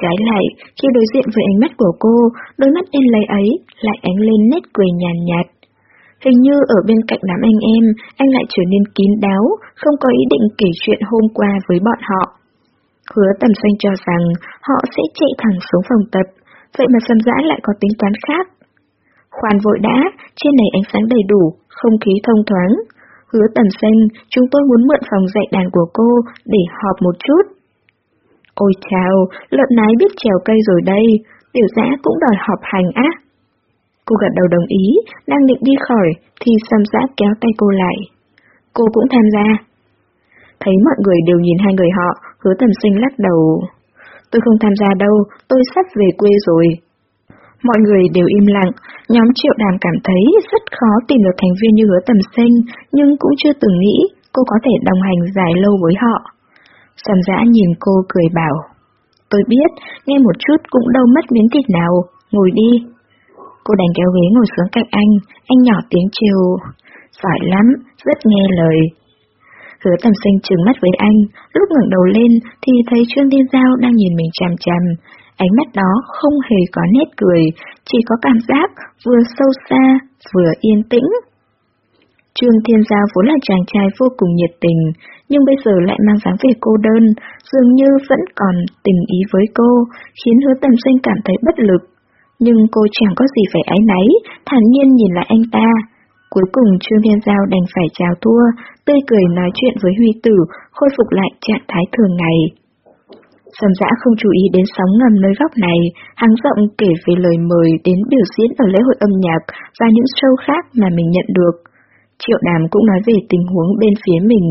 Trái lại, khi đối diện với ánh mắt của cô, đôi mắt đen lấy ấy lại ánh lên nét cười nhàn nhạt, Hình như ở bên cạnh đám anh em, anh lại trở nên kín đáo, không có ý định kể chuyện hôm qua với bọn họ. Hứa tầm xanh cho rằng họ sẽ chạy thẳng xuống phòng tập, vậy mà sầm dã lại có tính toán khác. Khoan vội đã, trên này ánh sáng đầy đủ, không khí thông thoáng. Hứa tần xanh, chúng tôi muốn mượn phòng dạy đàn của cô để họp một chút. Ôi chào, lợn nái biết trèo cây rồi đây, tiểu dã cũng đòi họp hành á. Cô gật đầu đồng ý, đang định đi khỏi, thì Sam giã kéo tay cô lại. Cô cũng tham gia. Thấy mọi người đều nhìn hai người họ, hứa tầm sinh lắc đầu. Tôi không tham gia đâu, tôi sắp về quê rồi. Mọi người đều im lặng, nhóm triệu đàm cảm thấy rất khó tìm được thành viên như hứa tầm sinh, nhưng cũng chưa từng nghĩ cô có thể đồng hành dài lâu với họ. Sầm dã nhìn cô cười bảo. Tôi biết, nghe một chút cũng đâu mất miếng thịt nào, ngồi đi. Cô đành kéo ghế ngồi xuống cạnh anh, anh nhỏ tiếng chiều. Giỏi lắm, rất nghe lời. Hứa tầm sinh trừng mắt với anh, lúc ngẩng đầu lên thì thấy Trương Thiên Giao đang nhìn mình chằm chằm. Ánh mắt đó không hề có nét cười, chỉ có cảm giác vừa sâu xa, vừa yên tĩnh. Trương Thiên Giao vốn là chàng trai vô cùng nhiệt tình, nhưng bây giờ lại mang dáng vẻ cô đơn, dường như vẫn còn tình ý với cô, khiến hứa tầm sinh cảm thấy bất lực. Nhưng cô chẳng có gì phải ái náy, thản nhiên nhìn lại anh ta. Cuối cùng Trương Thiên Giao đành phải chào thua, tươi cười nói chuyện với Huy Tử, khôi phục lại trạng thái thường ngày. Sầm dã không chú ý đến sóng ngầm nơi góc này, hắn rộng kể về lời mời đến biểu diễn ở lễ hội âm nhạc và những show khác mà mình nhận được. Triệu đàm cũng nói về tình huống bên phía mình.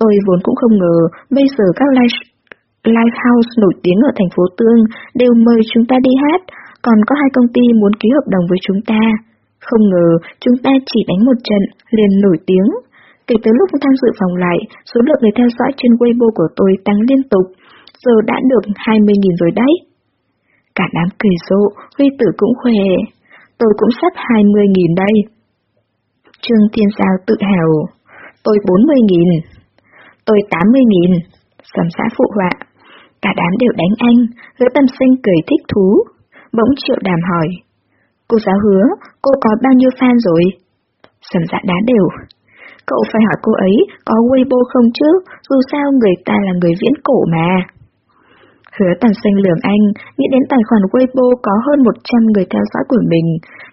Tôi vốn cũng không ngờ, bây giờ các live, live house nổi tiếng ở thành phố Tương đều mời chúng ta đi hát, còn có hai công ty muốn ký hợp đồng với chúng ta. Không ngờ, chúng ta chỉ đánh một trận, liền nổi tiếng. Kể từ lúc tham dự vòng lại, số lượng người theo dõi trên Weibo của tôi tăng liên tục, giờ đã được 20.000 rồi đấy. Cả đám cười rộ, Huy tử cũng khỏe. Tôi cũng sắp 20.000 đây. Trương Thiên Giao tự hào. Tôi 40.000. Tôi 80.000. Sầm xã phụ họa. Cả đám đều đánh anh, hứa tâm sinh cười thích thú. Bỗng triệu đàm hỏi. Cô giáo hứa, cô có bao nhiêu fan rồi? Sầm dạ đá đều. Cậu phải hỏi cô ấy có Weibo không chứ, dù sao người ta là người viễn cổ mà. Hứa tàn xanh lường anh, nghĩ đến tài khoản Weibo có hơn 100 người theo dõi của mình,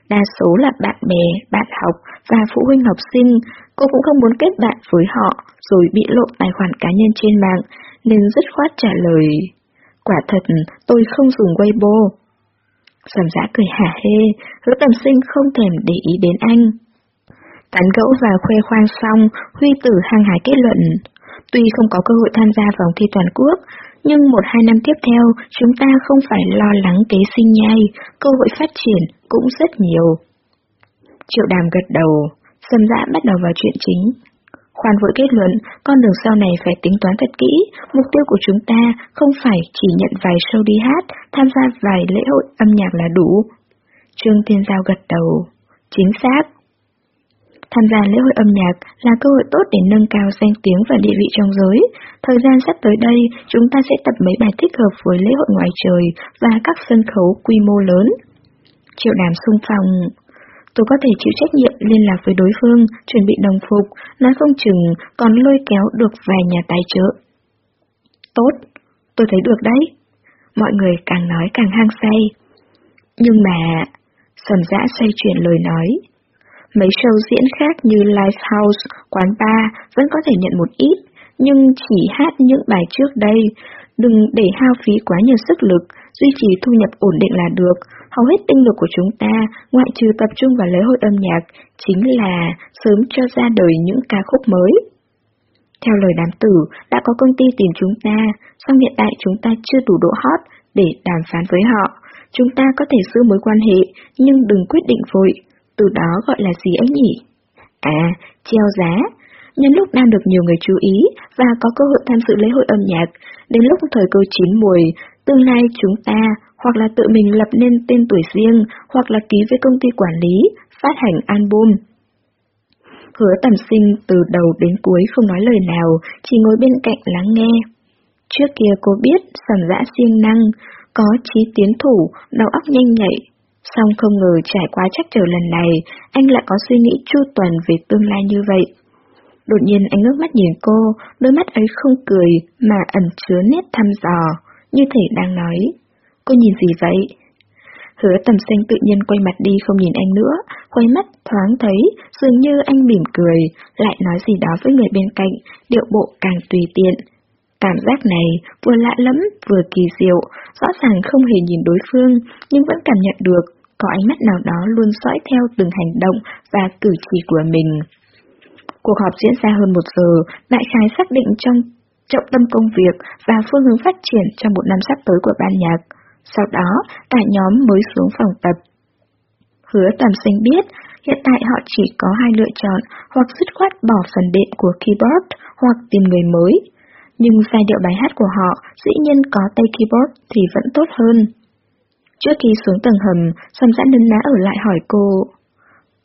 đa số là bạn bè, bạn học và phụ huynh học sinh, cô cũng không muốn kết bạn với họ rồi bị lộ tài khoản cá nhân trên mạng, nên dứt khoát trả lời. Quả thật, tôi không dùng Weibo. Giảm giã cười hả hê, hứa tầm sinh không thèm để ý đến anh. Tán gẫu và khoe khoang xong, Huy tử hăng hái kết luận. Tuy không có cơ hội tham gia vòng thi toàn quốc, nhưng một hai năm tiếp theo, chúng ta không phải lo lắng kế sinh nhai, cơ hội phát triển cũng rất nhiều. Triệu đàm gật đầu, Sâm dã dạ bắt đầu vào chuyện chính. Khoan vội kết luận, con đường sau này phải tính toán thật kỹ, mục tiêu của chúng ta không phải chỉ nhận vài show đi hát, tham gia vài lễ hội âm nhạc là đủ. Trương Tiên Giao gật đầu. Chính xác. Tham gia lễ hội âm nhạc là cơ hội tốt để nâng cao danh tiếng và địa vị trong giới. Thời gian sắp tới đây, chúng ta sẽ tập mấy bài thích hợp với lễ hội ngoài trời và các sân khấu quy mô lớn. Triệu đàm sung phong tôi có thể chịu trách nhiệm liên lạc với đối phương, chuẩn bị đồng phục, nói không chừng còn lôi kéo được vài nhà tài trợ. Tốt, tôi thấy được đấy. Mọi người càng nói càng hăng say. Nhưng mà... Sầm dã xoay chuyển lời nói. Mấy show diễn khác như live house, quán bar vẫn có thể nhận một ít, nhưng chỉ hát những bài trước đây. Đừng để hao phí quá nhiều sức lực, duy trì thu nhập ổn định là được, Hầu hết tinh lực của chúng ta, ngoại trừ tập trung vào lễ hội âm nhạc, chính là sớm cho ra đời những ca khúc mới. Theo lời đám tử, đã có công ty tìm chúng ta, song hiện tại chúng ta chưa đủ độ hot để đàm phán với họ. Chúng ta có thể giữ mối quan hệ, nhưng đừng quyết định vội, từ đó gọi là gì ấy nhỉ? À, treo giá. Nhân lúc đang được nhiều người chú ý và có cơ hội tham dự lễ hội âm nhạc, đến lúc thời cơ chín mùi, tương lai chúng ta hoặc là tự mình lập nên tên tuổi riêng, hoặc là ký với công ty quản lý, phát hành album. Hứa tầm sinh từ đầu đến cuối không nói lời nào, chỉ ngồi bên cạnh lắng nghe. Trước kia cô biết sầm dã siêng năng, có trí tiến thủ, đầu óc nhanh nhạy. Song không ngờ trải qua chắc trở lần này, anh lại có suy nghĩ chu toàn về tương lai như vậy. Đột nhiên anh ngước mắt nhìn cô, đôi mắt ấy không cười mà ẩn chứa nét thăm dò, như thể đang nói. Cô nhìn gì vậy? Hứa tầm xanh tự nhiên quay mặt đi không nhìn anh nữa, quay mắt thoáng thấy, dường như anh mỉm cười, lại nói gì đó với người bên cạnh, điệu bộ càng tùy tiện. Cảm giác này vừa lạ lắm, vừa kỳ diệu, rõ ràng không hề nhìn đối phương, nhưng vẫn cảm nhận được, có ánh mắt nào đó luôn dõi theo từng hành động và cử chỉ của mình. Cuộc họp diễn ra hơn một giờ, đại khái xác định trong trọng tâm công việc và phương hướng phát triển trong một năm sắp tới của ban nhạc. Sau đó, cả nhóm mới xuống phòng tập. Hứa tầm sinh biết, hiện tại họ chỉ có hai lựa chọn, hoặc dứt khoát bỏ phần đệm của keyboard, hoặc tìm người mới. Nhưng giai điệu bài hát của họ dĩ nhiên có tay keyboard thì vẫn tốt hơn. Trước khi xuống tầng hầm, Sầm giãn nấn ná ở lại hỏi cô.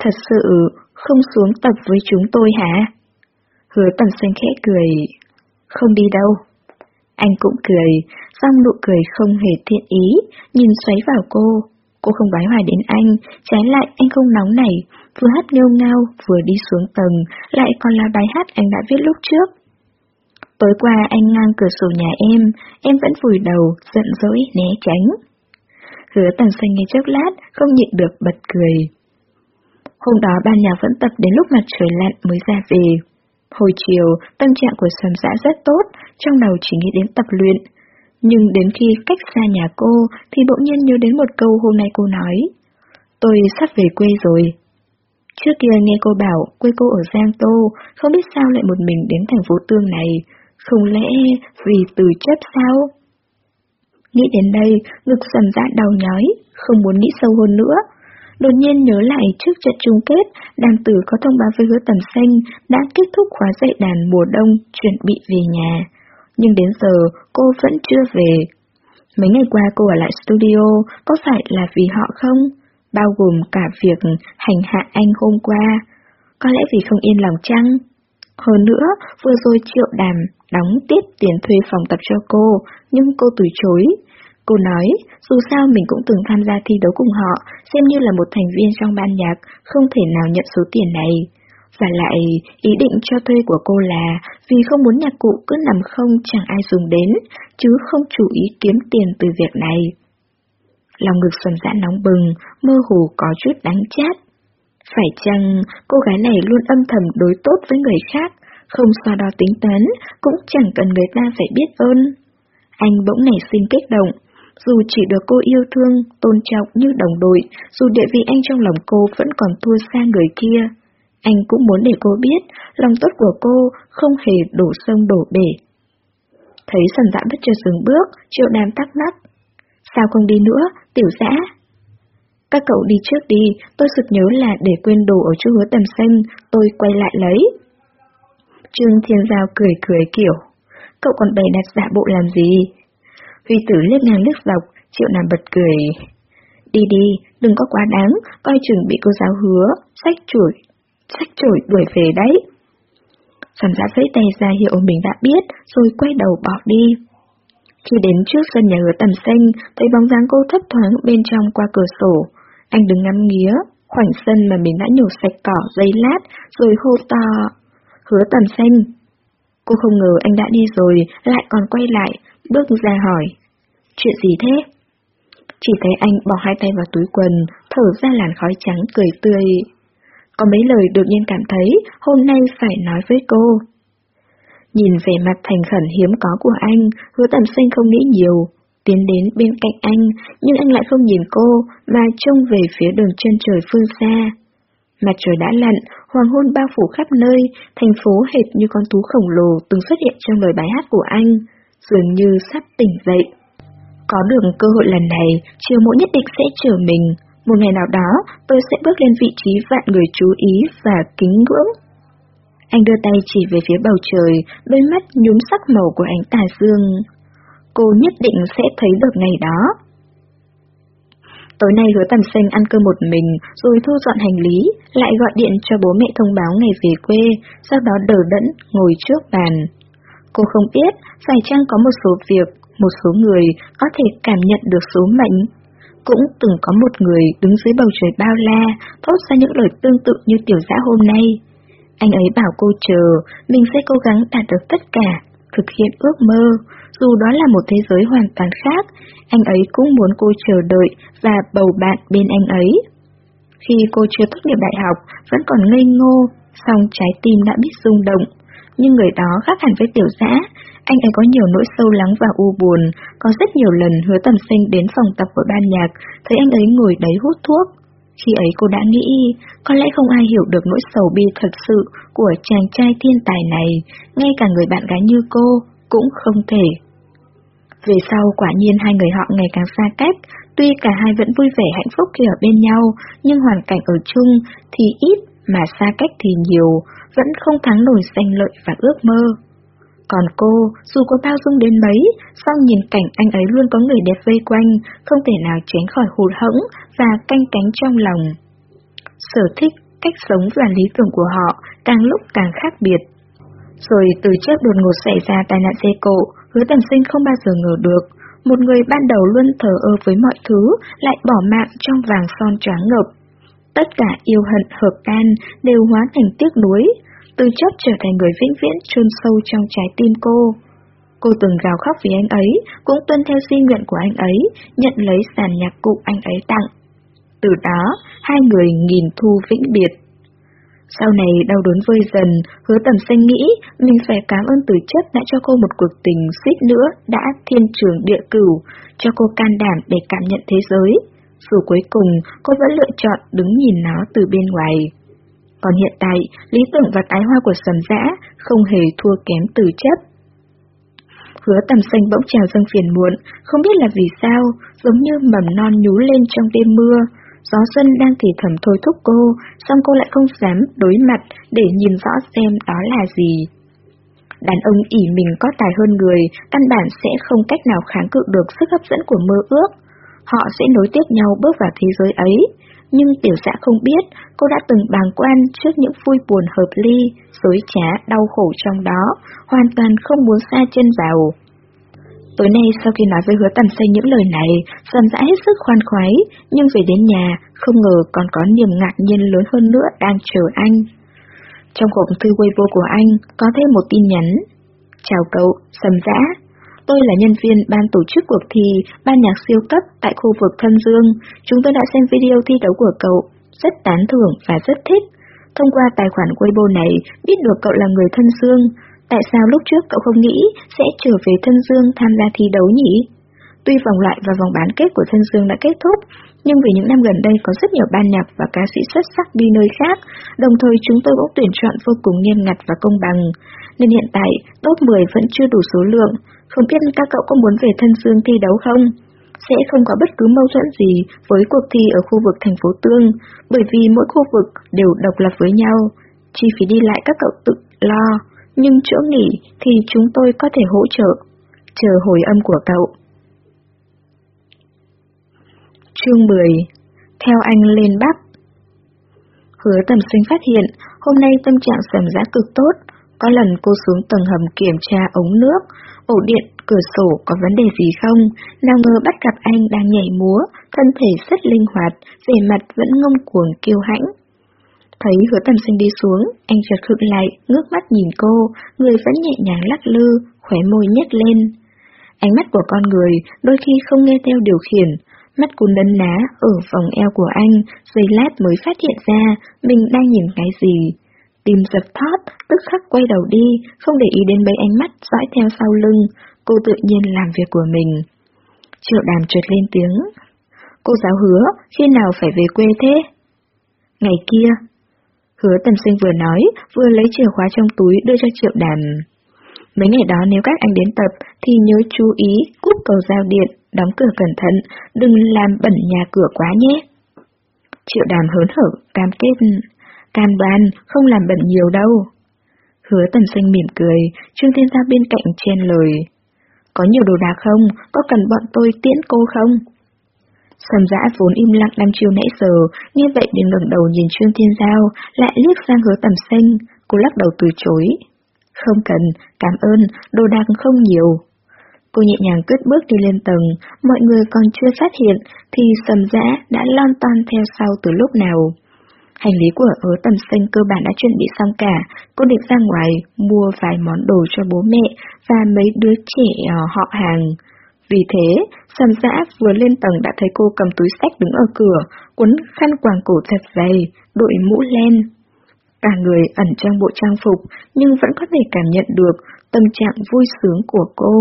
Thật sự không xuống tập với chúng tôi hả? Hứa tầm xanh khẽ cười. Không đi đâu. Anh cũng cười, song nụ cười không hề thiện ý, nhìn xoáy vào cô. Cô không bái hoài đến anh, trái lại anh không nóng nảy, vừa hát nghêu ngao, vừa đi xuống tầng, lại còn là bài hát anh đã viết lúc trước. Tối qua anh ngang cửa sổ nhà em, em vẫn vùi đầu, giận dỗi, né tránh. Hứa tần xanh ngay chốc lát, không nhịn được bật cười. Hôm đó ban nhạc vẫn tập đến lúc mặt trời lặn mới ra về. Hồi chiều, tâm trạng của Sầm Dã rất tốt, trong đầu chỉ nghĩ đến tập luyện. Nhưng đến khi cách xa nhà cô, thì bỗng nhiên nhớ đến một câu hôm nay cô nói. Tôi sắp về quê rồi. Trước kia nghe cô bảo quê cô ở Giang Tô, không biết sao lại một mình đến thành phố Tương này, không lẽ vì từ chấp sao? Nghĩ đến đây, ngực sầm dạ đau nhói, không muốn nghĩ sâu hơn nữa. Đột nhiên nhớ lại trước trận chung kết, đàn tử có thông báo với hứa tầm xanh đã kết thúc khóa dạy đàn mùa đông, chuẩn bị về nhà. Nhưng đến giờ, cô vẫn chưa về. Mấy ngày qua cô ở lại studio, có phải là vì họ không? Bao gồm cả việc hành hạ anh hôm qua. Có lẽ vì không yên lòng chăng? Hơn nữa, vừa rồi triệu đàm đóng tiếp tiền thuê phòng tập cho cô, nhưng cô từ chối. Cô nói, dù sao mình cũng từng tham gia thi đấu cùng họ, xem như là một thành viên trong ban nhạc, không thể nào nhận số tiền này. Và lại, ý định cho thuê của cô là vì không muốn nhạc cụ cứ nằm không chẳng ai dùng đến, chứ không chủ ý kiếm tiền từ việc này. Lòng ngực xuân dã nóng bừng, mơ hồ có chút đáng chát. Phải chăng cô gái này luôn âm thầm đối tốt với người khác, không so đo tính toán, cũng chẳng cần người ta phải biết ơn. Anh bỗng nảy sinh kích động, dù chỉ được cô yêu thương, tôn trọng như đồng đội, dù địa vị anh trong lòng cô vẫn còn thua xa người kia. Anh cũng muốn để cô biết, lòng tốt của cô không hề đổ sông đổ bể. Thấy sần dã bất chợt dừng bước, triệu đàm tắc mắc. Sao không đi nữa, tiểu dã? Các cậu đi trước đi, tôi sực nhớ là để quên đồ ở chỗ hứa tầm xanh, tôi quay lại lấy. Trương Thiên Giao cười cười kiểu, cậu còn bày đặt giả bộ làm gì? Huy tử liếc ngang liếc dọc, triệu nằm bật cười. Đi đi, đừng có quá đáng, coi chừng bị cô giáo hứa, sách chổi, sách chổi đuổi về đấy. Sầm giã vẫy tay ra hiệu mình đã biết, rồi quay đầu bỏ đi. Khi đến trước sân nhà hứa tầm xanh, thấy bóng dáng cô thấp thoáng bên trong qua cửa sổ. Anh đứng ngắm nghía, khoảnh sân mà mình đã nhổ sạch cỏ dây lát, rồi hô to. Hứa tầm xanh. Cô không ngờ anh đã đi rồi, lại còn quay lại, bước ra hỏi. Chuyện gì thế? Chỉ thấy anh bỏ hai tay vào túi quần, thở ra làn khói trắng cười tươi. Có mấy lời đột nhiên cảm thấy hôm nay phải nói với cô. Nhìn vẻ mặt thành khẩn hiếm có của anh, hứa tầm xanh không nghĩ nhiều, tiến đến bên cạnh anh, nhưng anh lại không nhìn cô, mà trông về phía đường chân trời phương xa. Mặt trời đã lặn, hoàng hôn bao phủ khắp nơi, thành phố hệt như con thú khổng lồ từng xuất hiện trong lời bài hát của anh, dường như sắp tỉnh dậy. Có được cơ hội lần này, chiều mỗi nhất định sẽ chờ mình. Một ngày nào đó, tôi sẽ bước lên vị trí vạn người chú ý và kính ngưỡng. Anh đưa tay chỉ về phía bầu trời, đôi mắt nhúm sắc màu của ánh tà dương. Cô nhất định sẽ thấy được ngày đó. Tối nay hứa tầm xanh ăn cơm một mình, rồi thu dọn hành lý, lại gọi điện cho bố mẹ thông báo ngày về quê, sau đó đờ đẫn, ngồi trước bàn. Cô không biết, phải chăng có một số việc, một số người có thể cảm nhận được số mệnh. Cũng từng có một người đứng dưới bầu trời bao la, thốt ra những lời tương tự như tiểu giã hôm nay. Anh ấy bảo cô chờ, mình sẽ cố gắng đạt được tất cả, thực hiện ước mơ. Dù đó là một thế giới hoàn toàn khác, anh ấy cũng muốn cô chờ đợi và bầu bạn bên anh ấy. Khi cô chưa tốt nghiệp đại học, vẫn còn ngây ngô, song trái tim đã biết rung động. Nhưng người đó khác hẳn với tiểu giã, anh ấy có nhiều nỗi sâu lắng và u buồn, có rất nhiều lần hứa tầm sinh đến phòng tập của ban nhạc, thấy anh ấy ngồi đấy hút thuốc, khi ấy cô đã nghĩ, có lẽ không ai hiểu được nỗi sầu bi thật sự của chàng trai thiên tài này, ngay cả người bạn gái như cô cũng không thể. Về sau quả nhiên hai người họ ngày càng xa cách, tuy cả hai vẫn vui vẻ hạnh phúc khi ở bên nhau, nhưng hoàn cảnh ở chung thì ít mà xa cách thì nhiều, vẫn không thắng nổi danh lợi và ước mơ. Còn cô, dù có bao dung đến mấy, song nhìn cảnh anh ấy luôn có người đẹp vây quanh, không thể nào tránh khỏi hụt hẫng và canh cánh trong lòng. Sở thích, cách sống và lý tưởng của họ càng lúc càng khác biệt. Rồi từ trước đột ngột xảy ra tai nạn xe cộ, hứa tầm sinh không bao giờ ngờ được, một người ban đầu luôn thờ ơ với mọi thứ, lại bỏ mạng trong vàng son choáng ngợp. Tất cả yêu hận hợp tan đều hóa thành tiếc nuối, từ chấp trở thành người vĩnh viễn chôn sâu trong trái tim cô. Cô từng gào khóc vì anh ấy, cũng tuân theo suy nguyện của anh ấy, nhận lấy sàn nhạc cụ anh ấy tặng. Từ đó, hai người nghìn thu vĩnh biệt. Sau này đau đớn vơi dần, hứa tầm xanh nghĩ mình phải cảm ơn từ chất đã cho cô một cuộc tình suýt nữa đã thiên trường địa cửu, cho cô can đảm để cảm nhận thế giới. Dù cuối cùng cô vẫn lựa chọn đứng nhìn nó từ bên ngoài. Còn hiện tại, lý tưởng và tái hoa của sầm dã không hề thua kém từ chất. Hứa tầm xanh bỗng trào dâng phiền muộn, không biết là vì sao, giống như mầm non nhú lên trong đêm mưa, Gió xuân đang thì thầm thôi thúc cô, xong cô lại không dám đối mặt để nhìn rõ xem đó là gì. Đàn ông ỉ mình có tài hơn người, căn bản sẽ không cách nào kháng cự được sức hấp dẫn của mơ ước. Họ sẽ nối tiếp nhau bước vào thế giới ấy. Nhưng tiểu xã không biết, cô đã từng bàng quan trước những vui buồn hợp ly, dối trá, đau khổ trong đó, hoàn toàn không muốn xa chân vào. Tối nay sau khi nói với hứa tầm xanh những lời này, Sầm dã hết sức khoan khoái, nhưng về đến nhà, không ngờ còn có niềm ngạc nhiên lớn hơn nữa đang chờ anh. Trong hộp thư Weibo của anh có thêm một tin nhắn. Chào cậu, Sầm dã. Tôi là nhân viên ban tổ chức cuộc thi ban nhạc siêu cấp tại khu vực Thân Dương. Chúng tôi đã xem video thi đấu của cậu, rất tán thưởng và rất thích. Thông qua tài khoản Weibo này, biết được cậu là người Thân Dương, Tại sao lúc trước cậu không nghĩ sẽ trở về Thân Dương tham gia thi đấu nhỉ? Tuy vòng loại và vòng bán kết của Thân Dương đã kết thúc, nhưng vì những năm gần đây có rất nhiều ban nhạc và ca sĩ xuất sắc đi nơi khác, đồng thời chúng tôi cũng tuyển chọn vô cùng nghiêm ngặt và công bằng. Nên hiện tại, top 10 vẫn chưa đủ số lượng, không biết các cậu có muốn về Thân Dương thi đấu không? Sẽ không có bất cứ mâu thuẫn gì với cuộc thi ở khu vực thành phố Tương, bởi vì mỗi khu vực đều độc lập với nhau. Chi phí đi lại các cậu tự lo nhưng chỗ nghỉ thì chúng tôi có thể hỗ trợ. Chờ hồi âm của cậu. Chương 10 Theo anh lên Bắc Hứa tầm sinh phát hiện, hôm nay tâm trạng sầm giá cực tốt. Có lần cô xuống tầng hầm kiểm tra ống nước, ổ điện, cửa sổ có vấn đề gì không, nào ngờ bắt gặp anh đang nhảy múa, thân thể rất linh hoạt, vẻ mặt vẫn ngông cuồng kiêu hãnh. Thấy hứa tầm sinh đi xuống, anh chợt khựng lại, ngước mắt nhìn cô, người vẫn nhẹ nhàng lắc lư, khóe môi nhếch lên. Ánh mắt của con người đôi khi không nghe theo điều khiển, mắt cún đấn ná ở vòng eo của anh, giây lát mới phát hiện ra mình đang nhìn cái gì. Tìm dập thót, tức khắc quay đầu đi, không để ý đến mấy ánh mắt dõi theo sau lưng, cô tự nhiên làm việc của mình. Triệu đàm trượt lên tiếng. Cô giáo hứa, khi nào phải về quê thế? Ngày kia, Hứa tầm sinh vừa nói, vừa lấy chìa khóa trong túi đưa cho triệu đàm. Mấy ngày đó nếu các anh đến tập thì nhớ chú ý cúp cầu giao điện, đóng cửa cẩn thận, đừng làm bẩn nhà cửa quá nhé. Triệu đàm hớn hở, cam kết, cam đoan, không làm bẩn nhiều đâu. Hứa tầm sinh mỉm cười, Trương Thiên Gia bên cạnh chen lời. Có nhiều đồ đạc không? Có cần bọn tôi tiễn cô không? Sầm giã vốn im lặng năm chiều nãy giờ, nghe vậy liền ngẩng đầu nhìn Trương Thiên Giao, lại liếc sang hứa tầm xanh, cô lắc đầu từ chối. Không cần, cảm ơn, đồ đạc không nhiều. Cô nhẹ nhàng cất bước đi lên tầng, mọi người còn chưa phát hiện, thì sầm giã đã lon ton theo sau từ lúc nào. Hành lý của hứa tầm xanh cơ bản đã chuẩn bị xong cả, cô định ra ngoài mua vài món đồ cho bố mẹ và mấy đứa trẻ ờ, họ hàng. Vì thế, Sầm dã vừa lên tầng đã thấy cô cầm túi sách đứng ở cửa, quấn khăn quàng cổ thật dày, đội mũ len. Cả người ẩn trong bộ trang phục, nhưng vẫn có thể cảm nhận được tâm trạng vui sướng của cô.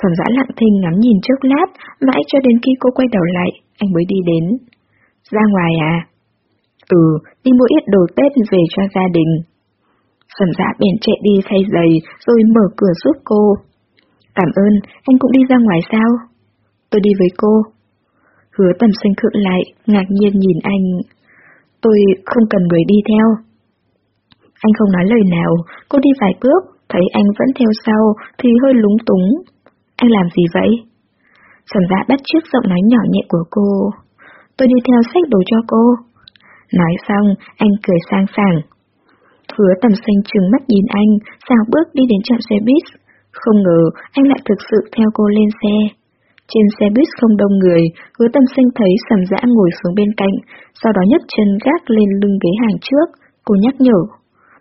Sầm dã lặng thinh ngắm nhìn chốc lát, mãi cho đến khi cô quay đầu lại, anh mới đi đến. Ra ngoài à? Ừ, đi mua ít đồ Tết về cho gia đình. Sầm dã bèn chạy đi thay giày, rồi mở cửa giúp cô. Cảm ơn, anh cũng đi ra ngoài sao? Tôi đi với cô. Hứa tầm xanh khựng lại, ngạc nhiên nhìn anh. Tôi không cần người đi theo. Anh không nói lời nào, cô đi vài bước, thấy anh vẫn theo sau thì hơi lúng túng. Anh làm gì vậy? Trần dạ bắt trước giọng nói nhỏ nhẹ của cô. Tôi đi theo sách đồ cho cô. Nói xong, anh cười sang sảng. Hứa tầm xanh trừng mắt nhìn anh, sao bước đi đến trạm xe buýt. Không ngờ anh lại thực sự theo cô lên xe. Trên xe buýt không đông người, hứa tâm sinh thấy sầm dã ngồi xuống bên cạnh, sau đó nhấc chân gác lên lưng ghế hàng trước, cô nhắc nhở.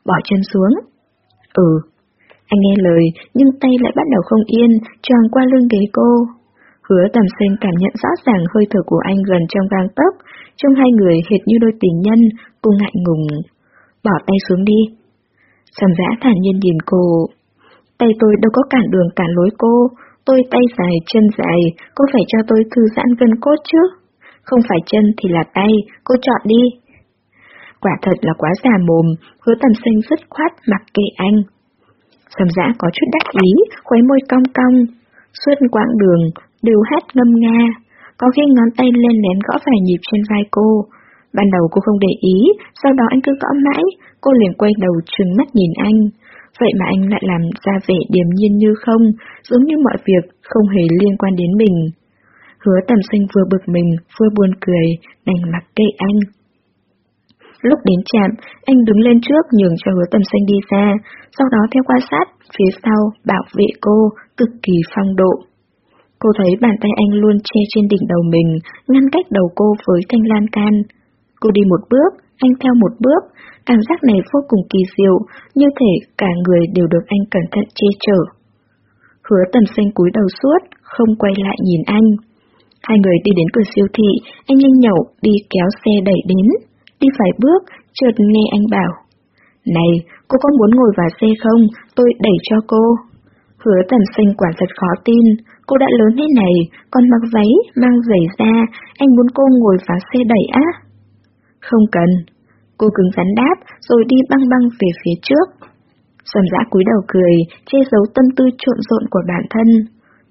Bỏ chân xuống. Ừ. Anh nghe lời, nhưng tay lại bắt đầu không yên, tròn qua lưng ghế cô. Hứa tầm sinh cảm nhận rõ ràng hơi thở của anh gần trong gang tấc, trong hai người hệt như đôi tình nhân, cô ngại ngùng. Bỏ tay xuống đi. Sầm dã thản nhiên nhìn cô. Tay tôi đâu có cản đường cản lối cô, tôi tay dài, chân dài, cô phải cho tôi thư giãn gân cốt chứ. Không phải chân thì là tay, cô chọn đi. Quả thật là quá già mồm, hứa tầm sinh rất khoát mặc kệ anh. Sầm dã có chút đắc ý, khuấy môi cong cong. Suốt quãng đường, đều hát ngâm nga. Có khi ngón tay lên lén gõ vài nhịp trên vai cô. Ban đầu cô không để ý, sau đó anh cứ gõ mãi, cô liền quay đầu trừng mắt nhìn anh. Vậy mà anh lại làm ra vẻ điềm nhiên như không, giống như mọi việc không hề liên quan đến mình. Hứa tầm sinh vừa bực mình, vừa buồn cười, đành mặc kệ anh. Lúc đến trạm, anh đứng lên trước nhường cho hứa tầm sinh đi ra, sau đó theo quan sát, phía sau, bảo vệ cô, cực kỳ phong độ. Cô thấy bàn tay anh luôn che trên đỉnh đầu mình, ngăn cách đầu cô với thanh lan can. Cô đi một bước, anh theo một bước, cảm giác này vô cùng kỳ diệu, như thể cả người đều được anh cẩn thận che chở. Hứa tầm xanh cúi đầu suốt, không quay lại nhìn anh. Hai người đi đến cửa siêu thị, anh nhanh nhậu đi kéo xe đẩy đến. Đi vài bước, chợt nghe anh bảo. Này, cô có muốn ngồi vào xe không? Tôi đẩy cho cô. Hứa tầm xanh quả thật khó tin, cô đã lớn thế này, còn mặc váy, mang giày ra, anh muốn cô ngồi vào xe đẩy á? Không cần. Cô cứng rắn đáp, rồi đi băng băng về phía trước. Xuân giã cúi đầu cười, che giấu tâm tư trộn rộn của bản thân.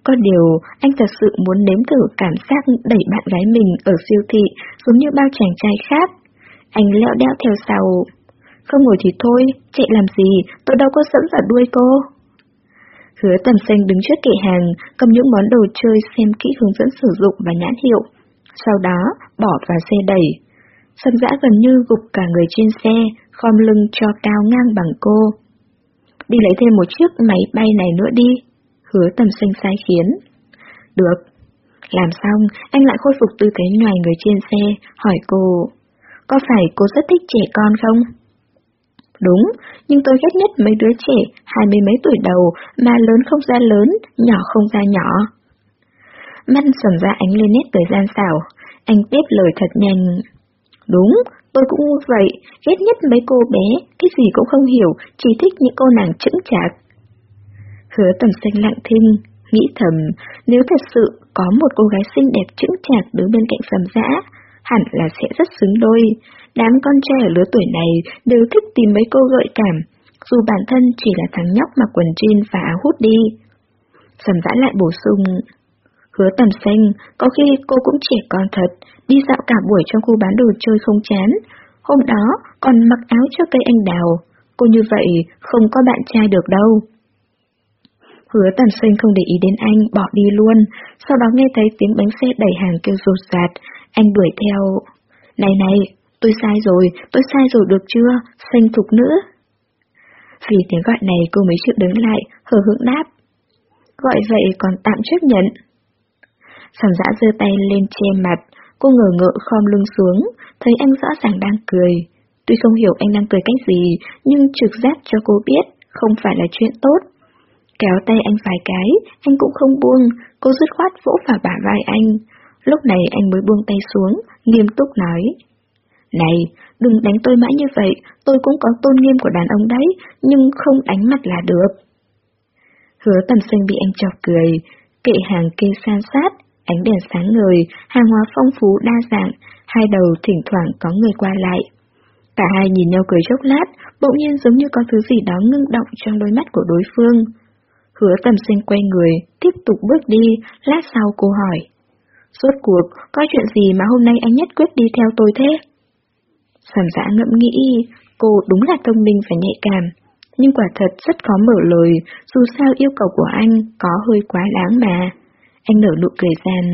Có điều, anh thật sự muốn nếm thử cảm giác đẩy bạn gái mình ở siêu thị giống như bao chàng trai khác. Anh leo đeo theo sau. Không ngồi thì thôi, chạy làm gì, tôi đâu có sẵn vào đuôi cô. Hứa tầm xanh đứng trước kệ hàng, cầm những món đồ chơi xem kỹ hướng dẫn sử dụng và nhãn hiệu. Sau đó, bỏ vào xe đẩy. Sầm dã gần như gục cả người trên xe, khom lưng cho cao ngang bằng cô. Đi lấy thêm một chiếc máy bay này nữa đi. Hứa tầm xanh sai khiến. Được. Làm xong, anh lại khôi phục tư thế ngoài người trên xe, hỏi cô. Có phải cô rất thích trẻ con không? Đúng, nhưng tôi ghét nhất mấy đứa trẻ, hai mươi mấy tuổi đầu, mà lớn không ra lớn, nhỏ không ra nhỏ. Mắt sầm ra ánh lên nét cười gian xảo, anh tiếp lời thật nhanh. Đúng, tôi cũng vậy, ghét nhất mấy cô bé, cái gì cũng không hiểu, chỉ thích những cô nàng chững chạc. Hứa tầm xanh lặng thinh, nghĩ thầm, nếu thật sự có một cô gái xinh đẹp chững chạc đứng bên cạnh sầm dã, hẳn là sẽ rất xứng đôi. Đám con trai ở lứa tuổi này đều thích tìm mấy cô gợi cảm, dù bản thân chỉ là thằng nhóc mặc quần jean và áo hút đi. Sầm dã lại bổ sung, hứa tầm xanh, có khi cô cũng trẻ con thật, đi dạo cả buổi trong khu bán đồ chơi không chán. Hôm đó còn mặc áo cho cây anh đào, cô như vậy không có bạn trai được đâu. Hứa tầm xanh không để ý đến anh, bỏ đi luôn, sau đó nghe thấy tiếng bánh xe đẩy hàng kêu rột rạt, anh đuổi theo. Này này, tôi sai rồi, tôi sai rồi được chưa, xanh thục nữa. Vì tiếng gọi này cô mới chịu đứng lại, hờ hững đáp. Gọi vậy còn tạm chấp nhận. Sầm dã giơ tay lên che mặt, cô ngờ ngợ khom lưng xuống, thấy anh rõ ràng đang cười. Tuy không hiểu anh đang cười cách gì, nhưng trực giác cho cô biết, không phải là chuyện tốt. Kéo tay anh vài cái, anh cũng không buông, cô dứt khoát vỗ vào bả vai anh. Lúc này anh mới buông tay xuống, nghiêm túc nói. Này, đừng đánh tôi mãi như vậy, tôi cũng có tôn nghiêm của đàn ông đấy, nhưng không đánh mặt là được. Hứa tầm sinh bị anh chọc cười, kệ hàng kê san sát, ánh đèn sáng ngời, hàng hóa phong phú đa dạng, hai đầu thỉnh thoảng có người qua lại. Cả hai nhìn nhau cười chốc lát, bỗng nhiên giống như có thứ gì đó ngưng động trong đôi mắt của đối phương. Hứa tầm sinh quay người, tiếp tục bước đi, lát sau cô hỏi. Suốt cuộc, có chuyện gì mà hôm nay anh nhất quyết đi theo tôi thế? Sầm giã ngẫm nghĩ, cô đúng là thông minh và nhạy cảm, nhưng quả thật rất khó mở lời, dù sao yêu cầu của anh có hơi quá đáng mà. Anh nở nụ cười gian.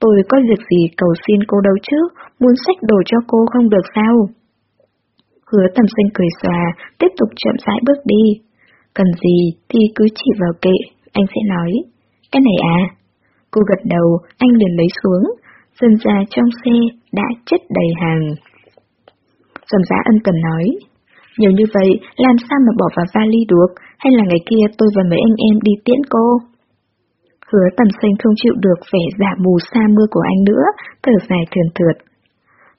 Tôi có việc gì cầu xin cô đâu chứ, muốn sách đồ cho cô không được sao? Hứa tầm xanh cười xòa, tiếp tục chậm rãi bước đi. Cần gì thì cứ chỉ vào kệ, anh sẽ nói. Cái này à? Cô gật đầu, anh liền lấy xuống. Dần ra trong xe đã chất đầy hàng. Dầm giá ân cần nói. Nhiều như vậy, làm sao mà bỏ vào vali được, hay là ngày kia tôi và mấy anh em đi tiễn cô? Hứa tầm xanh không chịu được vẻ giả mù xa mưa của anh nữa, thở dài thườn thượt.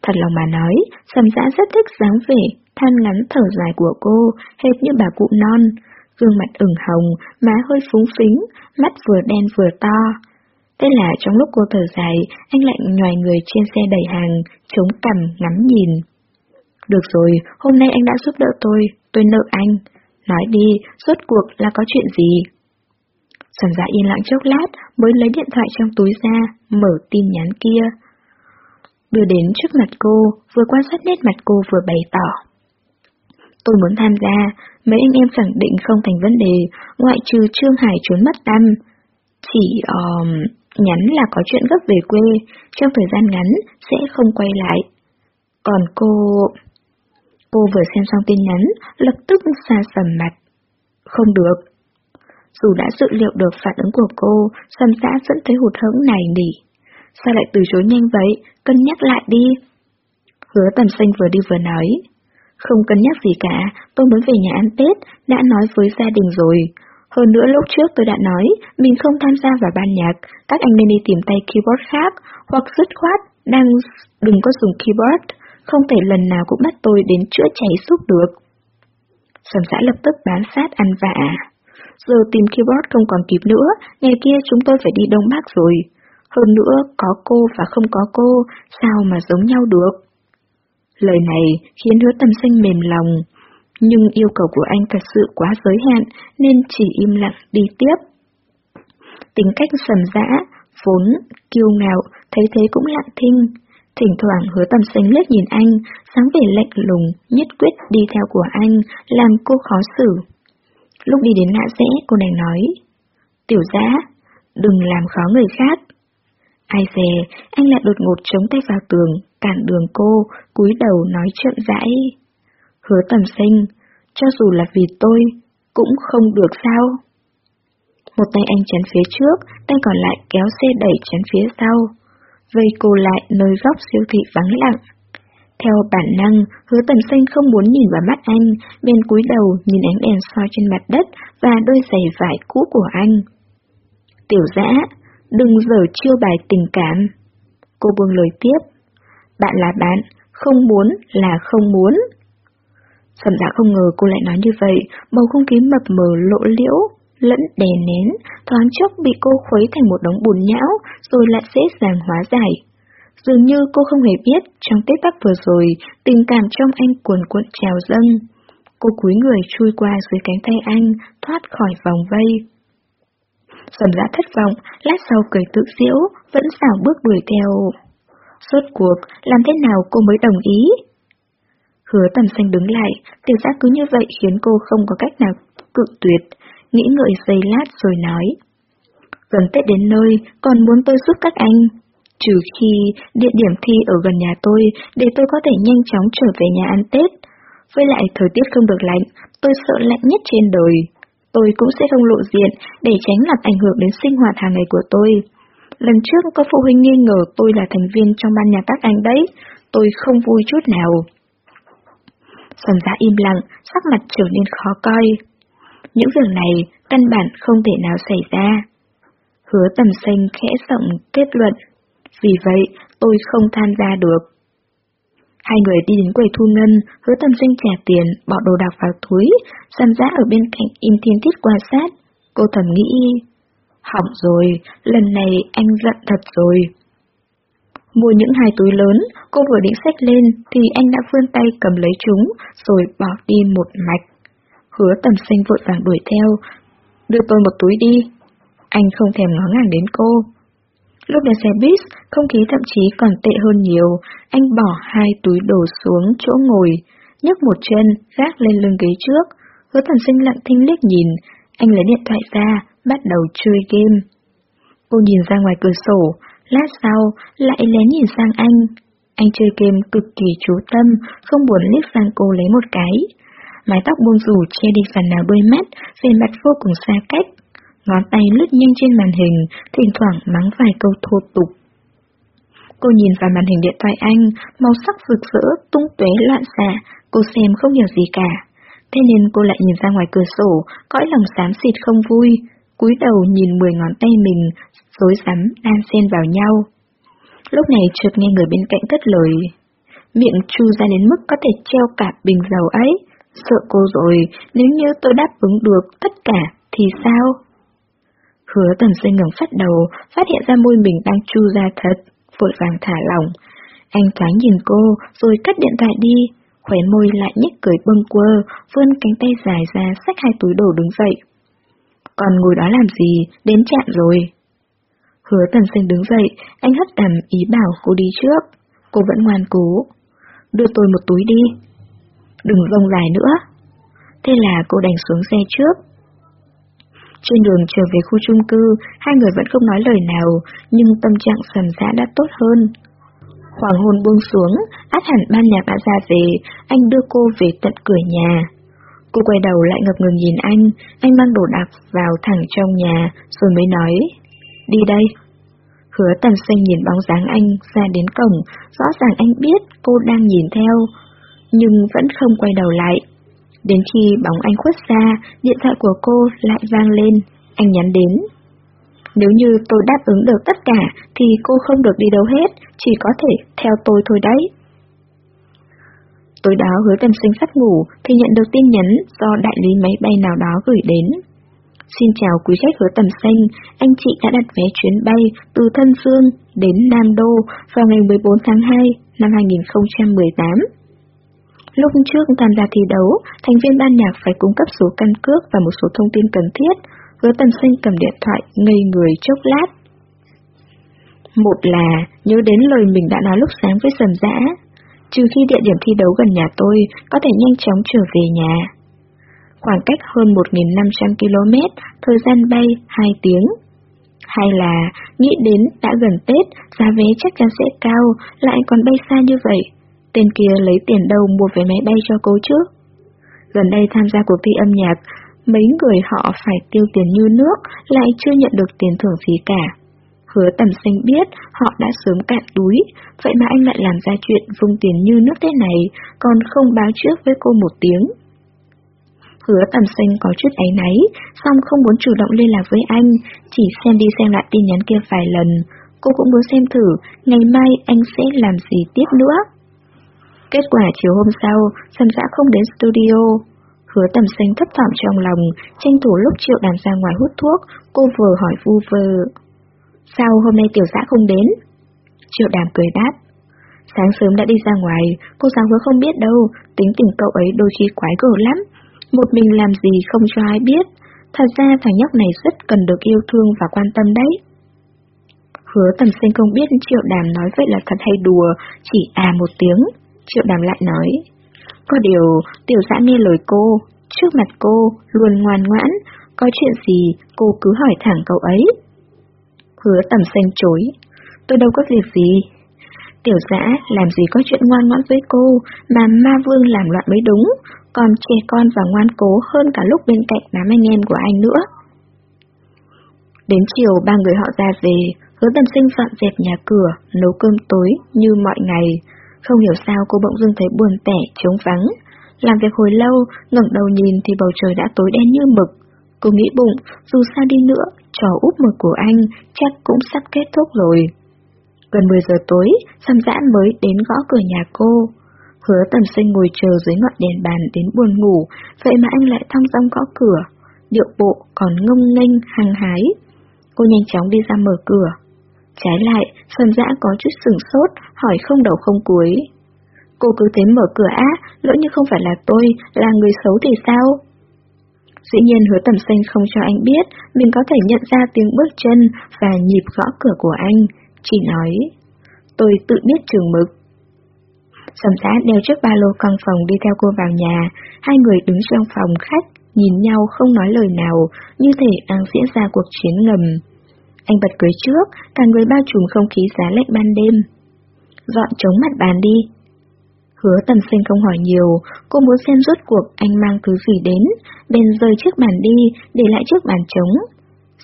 Thật lòng mà nói, sầm dã rất thích dáng vẻ, than ngắn thở dài của cô, hệt như bà cụ non. Gương mặt ửng hồng, má hơi phúng phính, mắt vừa đen vừa to. Thế là trong lúc cô thở dài, anh lại nhòi người trên xe đẩy hàng, chống cằm ngắm nhìn. Được rồi, hôm nay anh đã giúp đỡ tôi, tôi nợ anh. Nói đi, rốt cuộc là có chuyện gì? Sản dạ yên lặng chốc lát mới lấy điện thoại trong túi ra, mở tin nhắn kia. Đưa đến trước mặt cô, vừa quan sát nét mặt cô vừa bày tỏ. Tôi muốn tham gia, mấy anh em khẳng định không thành vấn đề, ngoại trừ Trương Hải trốn mất tâm. Chỉ, um, nhắn là có chuyện gấp về quê, trong thời gian ngắn sẽ không quay lại. Còn cô... Cô vừa xem xong tin nhắn, lập tức xa sầm mặt. Không được. Dù đã dự liệu được phản ứng của cô, Sầm xã vẫn thấy hụt hẫng này nỉ. Sao lại từ chối nhanh vậy, cân nhắc lại đi. Hứa tầm xanh vừa đi vừa nói. Không cân nhắc gì cả, tôi muốn về nhà ăn Tết, đã nói với gia đình rồi. Hơn nữa lúc trước tôi đã nói, mình không tham gia vào ban nhạc, các anh nên đi tìm tay keyboard khác, hoặc dứt khoát, đang đừng có dùng keyboard, không thể lần nào cũng bắt tôi đến chữa cháy xúc được. Sầm xã lập tức bán sát ăn vạ. Giờ tìm keyboard không còn kịp nữa, ngày kia chúng tôi phải đi Đông Bắc rồi. Hơn nữa, có cô và không có cô, sao mà giống nhau được? Lời này khiến hứa tầm xanh mềm lòng, nhưng yêu cầu của anh thật sự quá giới hạn nên chỉ im lặng đi tiếp. Tính cách sầm dã, vốn, kiêu ngạo, thấy thế cũng lặng thinh. Thỉnh thoảng hứa tầm xanh liếc nhìn anh, sáng vẻ lạnh lùng, nhất quyết đi theo của anh, làm cô khó xử. Lúc đi đến ngã rẽ, cô nàng nói, Tiểu giã, đừng làm khó người khác. Ai dè, anh lại đột ngột chống tay vào tường, cản đường cô, cúi đầu nói chậm rãi. Hứa tầm sinh, cho dù là vì tôi, cũng không được sao. Một tay anh chắn phía trước, tay còn lại kéo xe đẩy chắn phía sau. Vây cô lại nơi góc siêu thị vắng lặng. Theo bản năng, hứa tầm xanh không muốn nhìn vào mắt anh, bên cúi đầu nhìn ánh đèn soi trên mặt đất và đôi giày vải cũ của anh. Tiểu dã, đừng dở chiêu bài tình cảm. Cô buông lời tiếp. Bạn là bạn, không muốn là không muốn. Sầm đã không ngờ cô lại nói như vậy, bầu không khí mập mờ lộ liễu, lẫn đè nén, thoáng chốc bị cô khuấy thành một đống bùn nhão, rồi lại dễ dàng hóa giải. Dường như cô không hề biết, trong Tết tắc vừa rồi, tình cảm trong anh cuồn cuộn trào dâng. Cô cúi người chui qua dưới cánh tay anh, thoát khỏi vòng vây. Sầm giã thất vọng, lát sau cười tự diễu, vẫn xảo bước đuổi theo. Suốt cuộc, làm thế nào cô mới đồng ý? Hứa tầm xanh đứng lại, tiểu giác cứ như vậy khiến cô không có cách nào cự tuyệt, nghĩ ngợi giây lát rồi nói. Gần Tết đến nơi, còn muốn tôi giúp các anh. Trừ khi địa điểm thi ở gần nhà tôi để tôi có thể nhanh chóng trở về nhà ăn Tết. Với lại thời tiết không được lạnh, tôi sợ lạnh nhất trên đời. Tôi cũng sẽ không lộ diện để tránh làm ảnh hưởng đến sinh hoạt hàng ngày của tôi. Lần trước có phụ huynh nghi ngờ tôi là thành viên trong ban nhà các anh đấy, tôi không vui chút nào. Sầm giá im lặng, sắc mặt trở nên khó coi. Những việc này căn bản không thể nào xảy ra. Hứa tầm xanh khẽ giọng kết luận. Vì vậy, tôi không tham gia được. Hai người đi đến quầy thu ngân, hứa tâm sinh trả tiền, bỏ đồ đạc vào túi, xăm giá ở bên cạnh im thiên tiết quan sát. Cô thầm nghĩ, hỏng rồi, lần này anh giận thật rồi. Mua những hai túi lớn, cô vừa định xách lên thì anh đã vươn tay cầm lấy chúng rồi bỏ đi một mạch. Hứa tầm sinh vội vàng đuổi theo. Đưa tôi một túi đi. Anh không thèm ngó ngàng đến cô. Lúc đèn xe buýt, không khí thậm chí còn tệ hơn nhiều. Anh bỏ hai túi đồ xuống chỗ ngồi, nhấc một chân, gác lên lưng ghế trước. Hứa thần sinh lặng thinh liếc nhìn, anh lấy điện thoại ra, bắt đầu chơi game. Cô nhìn ra ngoài cửa sổ, Lát sau, lại lén nhìn sang anh. Anh chơi game cực kỳ chú tâm, không buồn liếc sang cô lấy một cái. Mái tóc buông rủ che đi phần nào đôi mắt, về mặt vô cùng xa cách ngón tay lướt nhanh trên màn hình, thỉnh thoảng mắng vài câu thô tục. Cô nhìn vào màn hình điện thoại anh, màu sắc rực rỡ, tung tuế loạn xạ, cô xem không hiểu gì cả. Thế nên cô lại nhìn ra ngoài cửa sổ, cõi lòng xám xịt không vui, cúi đầu nhìn mười ngón tay mình, rối rắm đan xen vào nhau. Lúc này chợt nghe người bên cạnh cất lời. Miệng chu ra đến mức có thể treo cả bình dầu ấy. Sợ cô rồi, nếu như tôi đáp ứng được tất cả, thì sao? Hứa tần sinh ngẩng phát đầu, phát hiện ra môi mình đang chu ra thật, vội vàng thả lỏng. Anh thoáng nhìn cô, rồi cất điện thoại đi, khóe môi lại nhếch cười bâng quơ, vươn cánh tay dài ra xách hai túi đồ đứng dậy. Còn ngồi đó làm gì, đến chạm rồi. Hứa tần sinh đứng dậy, anh hất tầm ý bảo cô đi trước. Cô vẫn ngoan cố. Đưa tôi một túi đi. Đừng rông dài nữa. Thế là cô đành xuống xe trước. Trên đường trở về khu chung cư, hai người vẫn không nói lời nào, nhưng tâm trạng sầm dã đã tốt hơn. Hoàng hôn buông xuống, át hẳn ban nhạc đã ra về, anh đưa cô về tận cửa nhà. Cô quay đầu lại ngập ngừng nhìn anh, anh mang đồ đạc vào thẳng trong nhà, rồi mới nói, đi đây. Hứa tần xanh nhìn bóng dáng anh ra đến cổng, rõ ràng anh biết cô đang nhìn theo, nhưng vẫn không quay đầu lại. Đến khi bóng anh khuất xa, điện thoại của cô lại vang lên, anh nhắn đến. Nếu như tôi đáp ứng được tất cả thì cô không được đi đâu hết, chỉ có thể theo tôi thôi đấy. Tối đó hứa Tầm sinh sắp ngủ thì nhận được tin nhắn do đại lý máy bay nào đó gửi đến. Xin chào quý khách hứa tầm xanh, anh chị đã đặt vé chuyến bay từ Thân Dương đến Nam Đô vào ngày 14 tháng 2 năm 2018. Lúc trước tham gia thi đấu, thành viên ban nhạc phải cung cấp số căn cước và một số thông tin cần thiết. Hứa tầm sinh cầm điện thoại, ngây người chốc lát. Một là nhớ đến lời mình đã nói lúc sáng với sầm dã, trừ khi địa điểm thi đấu gần nhà tôi có thể nhanh chóng trở về nhà. Khoảng cách hơn 1.500 km, thời gian bay 2 tiếng. Hay là nghĩ đến đã gần Tết, giá vé chắc chắn sẽ cao, lại còn bay xa như vậy. Tên kia lấy tiền đâu mua vé máy bay cho cô chứ? Gần đây tham gia cuộc thi âm nhạc, mấy người họ phải tiêu tiền như nước, lại chưa nhận được tiền thưởng gì cả. Hứa tầm xanh biết họ đã sớm cạn túi, vậy mà anh lại làm ra chuyện vung tiền như nước thế này, còn không báo trước với cô một tiếng. Hứa tầm xanh có chút áy náy, song không muốn chủ động liên lạc với anh, chỉ xem đi xem lại tin nhắn kia vài lần. Cô cũng muốn xem thử, ngày mai anh sẽ làm gì tiếp nữa. Kết quả chiều hôm sau, Sầm Dã không đến studio. Hứa tầm xanh thấp thỏm trong lòng, tranh thủ lúc triệu đàm ra ngoài hút thuốc, cô vừa hỏi vu vơ. Sao hôm nay tiểu dã không đến? Triệu đàm cười đáp. Sáng sớm đã đi ra ngoài, cô giáo hứa không biết đâu, tính tình cậu ấy đôi khi quái gở lắm. Một mình làm gì không cho ai biết, thật ra thằng nhóc này rất cần được yêu thương và quan tâm đấy. Hứa tầm sinh không biết triệu đàm nói vậy là thật hay đùa, chỉ à một tiếng. Triệu đàm lại nói, có điều tiểu dã nghe lời cô, trước mặt cô, luôn ngoan ngoãn, có chuyện gì cô cứ hỏi thẳng cậu ấy. Hứa tầm xanh chối. Tôi đâu có việc gì. Tiểu giã làm gì có chuyện ngoan ngoãn với cô, mà ma vương làm loạn mới đúng, còn trẻ con và ngoan cố hơn cả lúc bên cạnh đám anh em của anh nữa. Đến chiều ba người họ ra về, hứa tầm sinh dọn dẹp nhà cửa, nấu cơm tối như mọi ngày. Không hiểu sao cô bỗng dưng thấy buồn tẻ, trống vắng. Làm việc hồi lâu, ngẩng đầu nhìn thì bầu trời đã tối đen như mực. Cô nghĩ bụng, dù sao đi nữa, trò úp mực của anh chắc cũng sắp kết thúc rồi. Gần 10 giờ tối, Sam Dã mới đến gõ cửa nhà cô. Hứa tầm sinh ngồi chờ dưới ngọn đèn bàn đến buồn ngủ, vậy mà anh lại thong dong gõ cửa. Điệu bộ còn ngông nghênh, hăng hái. Cô nhanh chóng đi ra mở cửa. Trái lại, Sơn Dã có chút sừng sốt, hỏi không đầu không cuối. Cô cứ thế mở cửa á, lỡ như không phải là tôi, là người xấu thì sao? Dĩ nhiên hứa tầm xanh không cho anh biết mình có thể nhận ra tiếng bước chân và nhịp gõ cửa của anh, chỉ nói, tôi tự biết trường mực. Sầm xã đeo chiếc ba lô căn phòng đi theo cô vào nhà, hai người đứng trong phòng khách, nhìn nhau không nói lời nào, như thể đang diễn ra cuộc chiến ngầm. Anh bật cười trước, cả người bao trùm không khí giá lạnh ban đêm. Dọn chống mặt bàn đi, Hứa tầm sinh không hỏi nhiều, cô muốn xem rốt cuộc anh mang thứ gì đến, bèn rời chiếc bàn đi, để lại chiếc bàn trống.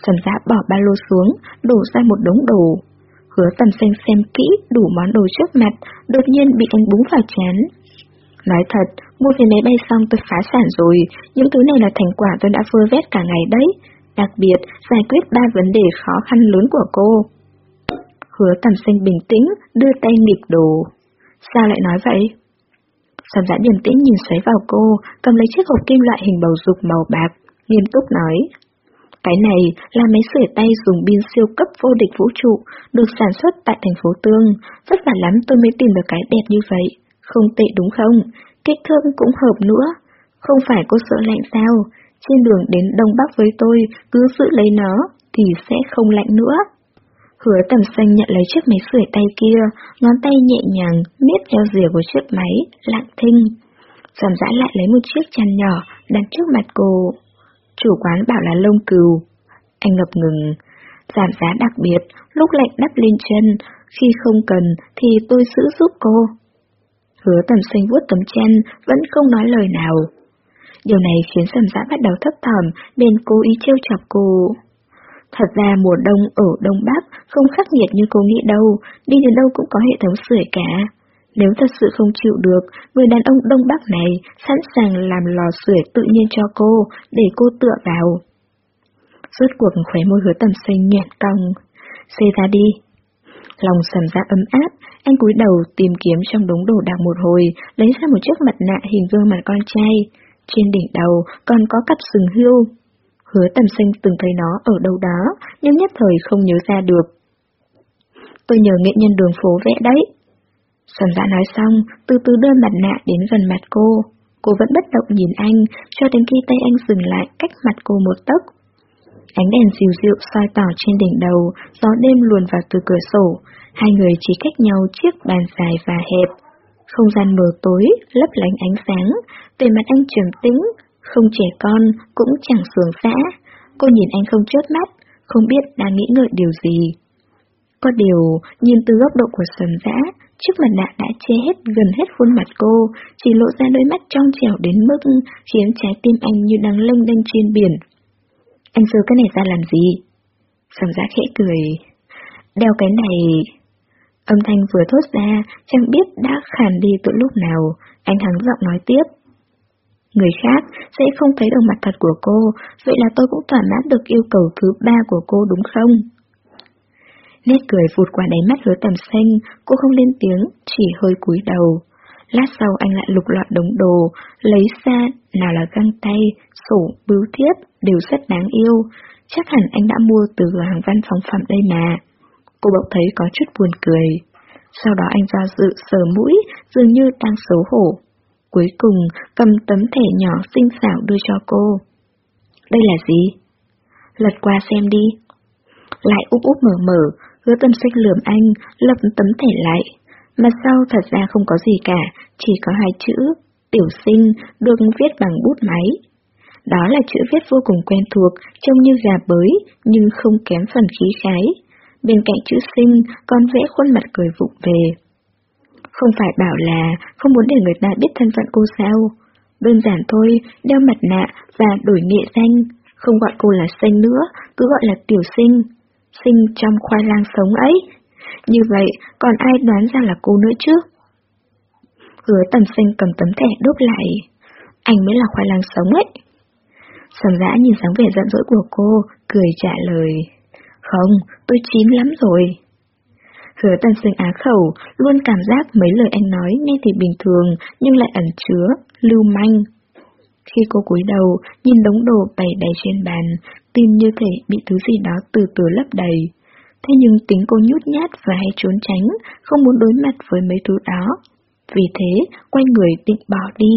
Sầm giã bỏ ba lô xuống, đổ ra một đống đồ. Hứa tầm xanh xem kỹ đủ món đồ trước mặt, đột nhiên bị anh búng vào chán. Nói thật, mua vé máy bay xong tôi phá sản rồi, những thứ này là thành quả tôi đã vơ vét cả ngày đấy. Đặc biệt, giải quyết ba vấn đề khó khăn lớn của cô. Hứa tầm xanh bình tĩnh, đưa tay nghịch đồ. Sao lại nói vậy? Sầm giã điềm tĩnh nhìn xoáy vào cô, cầm lấy chiếc hộp kim loại hình bầu dục màu bạc, nghiêm túc nói. Cái này là máy sưởi tay dùng pin siêu cấp vô địch vũ trụ, được sản xuất tại thành phố Tương. Vất vả lắm tôi mới tìm được cái đẹp như vậy. Không tệ đúng không? Kích thước cũng hợp nữa. Không phải cô sợ lạnh sao? Trên đường đến Đông Bắc với tôi, cứ giữ lấy nó, thì sẽ không lạnh nữa. Hứa tầm xanh nhận lấy chiếc máy sưởi tay kia, ngón tay nhẹ nhàng miết theo rìa của chiếc máy, lặng thinh. Giảm dã lại lấy một chiếc chăn nhỏ, đặt trước mặt cô. Chủ quán bảo là lông cừu. Anh ngập ngừng. Giảm giá đặc biệt, lúc lạnh đắp lên chân, khi không cần thì tôi giữ giúp cô. Hứa tầm xanh vuốt tấm chân, vẫn không nói lời nào. Điều này khiến sầm Dã bắt đầu thấp thỏm, nên cố ý trêu chọc cô. Thật ra mùa đông ở Đông Bắc không khắc nghiệt như cô nghĩ đâu, đi đến đâu cũng có hệ thống sưởi cả. Nếu thật sự không chịu được, người đàn ông Đông Bắc này sẵn sàng làm lò sưởi tự nhiên cho cô, để cô tựa vào. Rốt cuộc khóe môi hứa tầm xanh nhẹt cong. Xê ra đi. Lòng sầm ra ấm áp, anh cúi đầu tìm kiếm trong đống đồ đạc một hồi, lấy ra một chiếc mặt nạ hình gương mặt con trai. Trên đỉnh đầu còn có cặp sừng hươu. Hứa tầm sinh từng thấy nó ở đâu đó, nhưng nhất thời không nhớ ra được. Tôi nhờ nghệ nhân đường phố vẽ đấy. Sầm dạ nói xong, từ từ đưa mặt nạ đến gần mặt cô. Cô vẫn bất động nhìn anh, cho đến khi tay anh dừng lại cách mặt cô một tấc. Ánh đèn dịu dịu soi tỏ trên đỉnh đầu, gió đêm luồn vào từ cửa sổ, hai người chỉ cách nhau chiếc bàn dài và hẹp. Không gian mờ tối, lấp lánh ánh sáng, về mặt anh trầm tĩnh, không trẻ con, cũng chẳng sướng xã. Cô nhìn anh không chớp mắt, không biết đang nghĩ ngợi điều gì. Có điều, nhìn từ góc độ của sườn dã, chiếc mặt nạ đã che hết gần hết khuôn mặt cô, chỉ lộ ra đôi mắt trong trẻo đến mức khiến trái tim anh như đang lênh đênh trên biển. Anh sơ cái này ra làm gì? Sầm dã khẽ cười. Đeo cái này... Âm thanh vừa thốt ra, chẳng biết đã khàn đi từ lúc nào, anh hắng giọng nói tiếp. Người khác sẽ không thấy được mặt thật của cô, vậy là tôi cũng thỏa mãn được yêu cầu thứ ba của cô đúng không? Nét cười vụt qua đáy mắt hứa tầm xanh, cô không lên tiếng, chỉ hơi cúi đầu. Lát sau anh lại lục lọi đống đồ, lấy ra nào là găng tay, sổ, bưu thiếp, đều rất đáng yêu. Chắc hẳn anh đã mua từ cửa hàng văn phòng phẩm đây mà. Cô bỗng thấy có chút buồn cười. Sau đó anh ra dự sờ mũi, dường như đang xấu hổ. Cuối cùng cầm tấm thẻ nhỏ xinh xảo đưa cho cô. Đây là gì? Lật qua xem đi. Lại úp úp mở mở, hứa tâm sách lườm anh, lập tấm thẻ lại. Mà sau thật ra không có gì cả, chỉ có hai chữ, tiểu sinh, được viết bằng bút máy. Đó là chữ viết vô cùng quen thuộc, trông như gà bới, nhưng không kém phần khí khái. Bên cạnh chữ sinh còn vẽ khuôn mặt cười vụng về. Không phải bảo là không muốn để người ta biết thân phận cô sao. Đơn giản thôi, đeo mặt nạ và đổi nghệ danh, không gọi cô là sinh nữa, cứ gọi là tiểu sinh. Sinh trong khoai lang sống ấy. Như vậy, còn ai đoán ra là cô nữa chứ? Hứa tầm sinh cầm tấm thẻ đốt lại. Anh mới là khoai lang sống ấy. Sầm dã nhìn sáng vẻ giận dỗi của cô, cười trả lời. Không, tôi chín lắm rồi. Hứa tần sinh á khẩu, luôn cảm giác mấy lời anh nói nghe thì bình thường, nhưng lại ẩn chứa, lưu manh. Khi cô cúi đầu, nhìn đống đồ bày đầy trên bàn, tim như thể bị thứ gì đó từ từ lấp đầy. Thế nhưng tính cô nhút nhát và hay trốn tránh, không muốn đối mặt với mấy thứ đó. Vì thế, quay người định bỏ đi.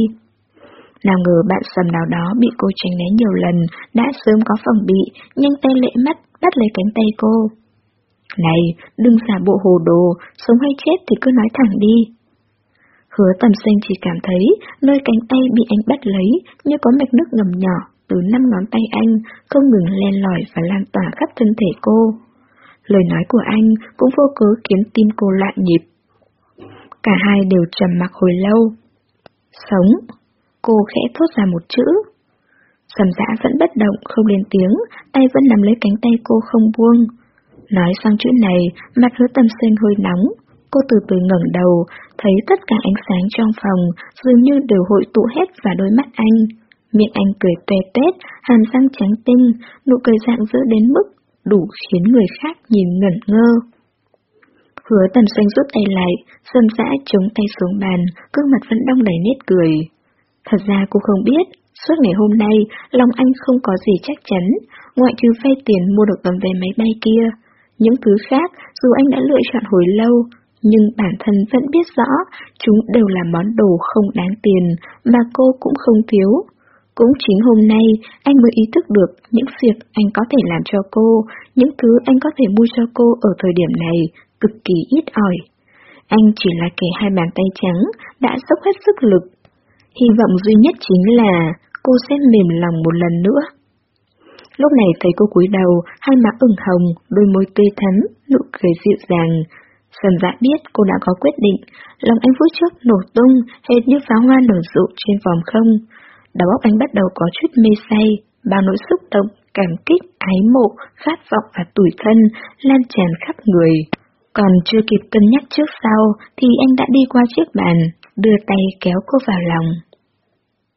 Nào ngờ bạn sầm nào đó bị cô tránh né nhiều lần, đã sớm có phòng bị, nhanh tay lệ mắt bắt lấy cánh tay cô. Này, đừng giả bộ hồ đồ, sống hay chết thì cứ nói thẳng đi. Hứa tầm xanh chỉ cảm thấy nơi cánh tay bị anh bắt lấy như có mạch nước ngầm nhỏ từ năm ngón tay anh không ngừng len lỏi và lan tỏa khắp thân thể cô. Lời nói của anh cũng vô cớ khiến tim cô loạn nhịp. Cả hai đều trầm mặc hồi lâu. Sống. Cô khẽ thốt ra một chữ. Sầm dã vẫn bất động, không lên tiếng, tay vẫn nắm lấy cánh tay cô không buông. Nói xong chữ này, mặt hứa tầm sinh hơi nóng. Cô từ từ ngẩng đầu, thấy tất cả ánh sáng trong phòng dường như đều hội tụ hết vào đôi mắt anh. Miệng anh cười tuê tét, hàm răng trắng tinh, nụ cười dạng dỡ đến mức đủ khiến người khác nhìn ngẩn ngơ. Hứa tầm xanh rút tay lại, sầm dã chống tay xuống bàn, gương mặt vẫn đông đầy nét cười. Thật ra cô không biết, suốt ngày hôm nay, lòng anh không có gì chắc chắn, ngoại trừ vay tiền mua được tấm vé máy bay kia. Những thứ khác, dù anh đã lựa chọn hồi lâu, nhưng bản thân vẫn biết rõ, chúng đều là món đồ không đáng tiền, mà cô cũng không thiếu. Cũng chính hôm nay, anh mới ý thức được những việc anh có thể làm cho cô, những thứ anh có thể mua cho cô ở thời điểm này, cực kỳ ít ỏi. Anh chỉ là kẻ hai bàn tay trắng, đã dốc hết sức lực. Hy vọng duy nhất chính là cô sẽ mềm lòng một lần nữa. Lúc này thấy cô cúi đầu, hai má ửng hồng, đôi môi tươi thắm, nụ cười dịu dàng. Sầm dạ biết cô đã có quyết định, lòng anh phút trước nổ tung, hệt như pháo hoa nổ rộ trên vòng không. Đầu óc anh bắt đầu có chút mê say, bao nỗi xúc động, cảm kích, ái mộ, khát vọng và tủi thân lan tràn khắp người. Còn chưa kịp cân nhắc trước sau thì anh đã đi qua chiếc bàn, đưa tay kéo cô vào lòng.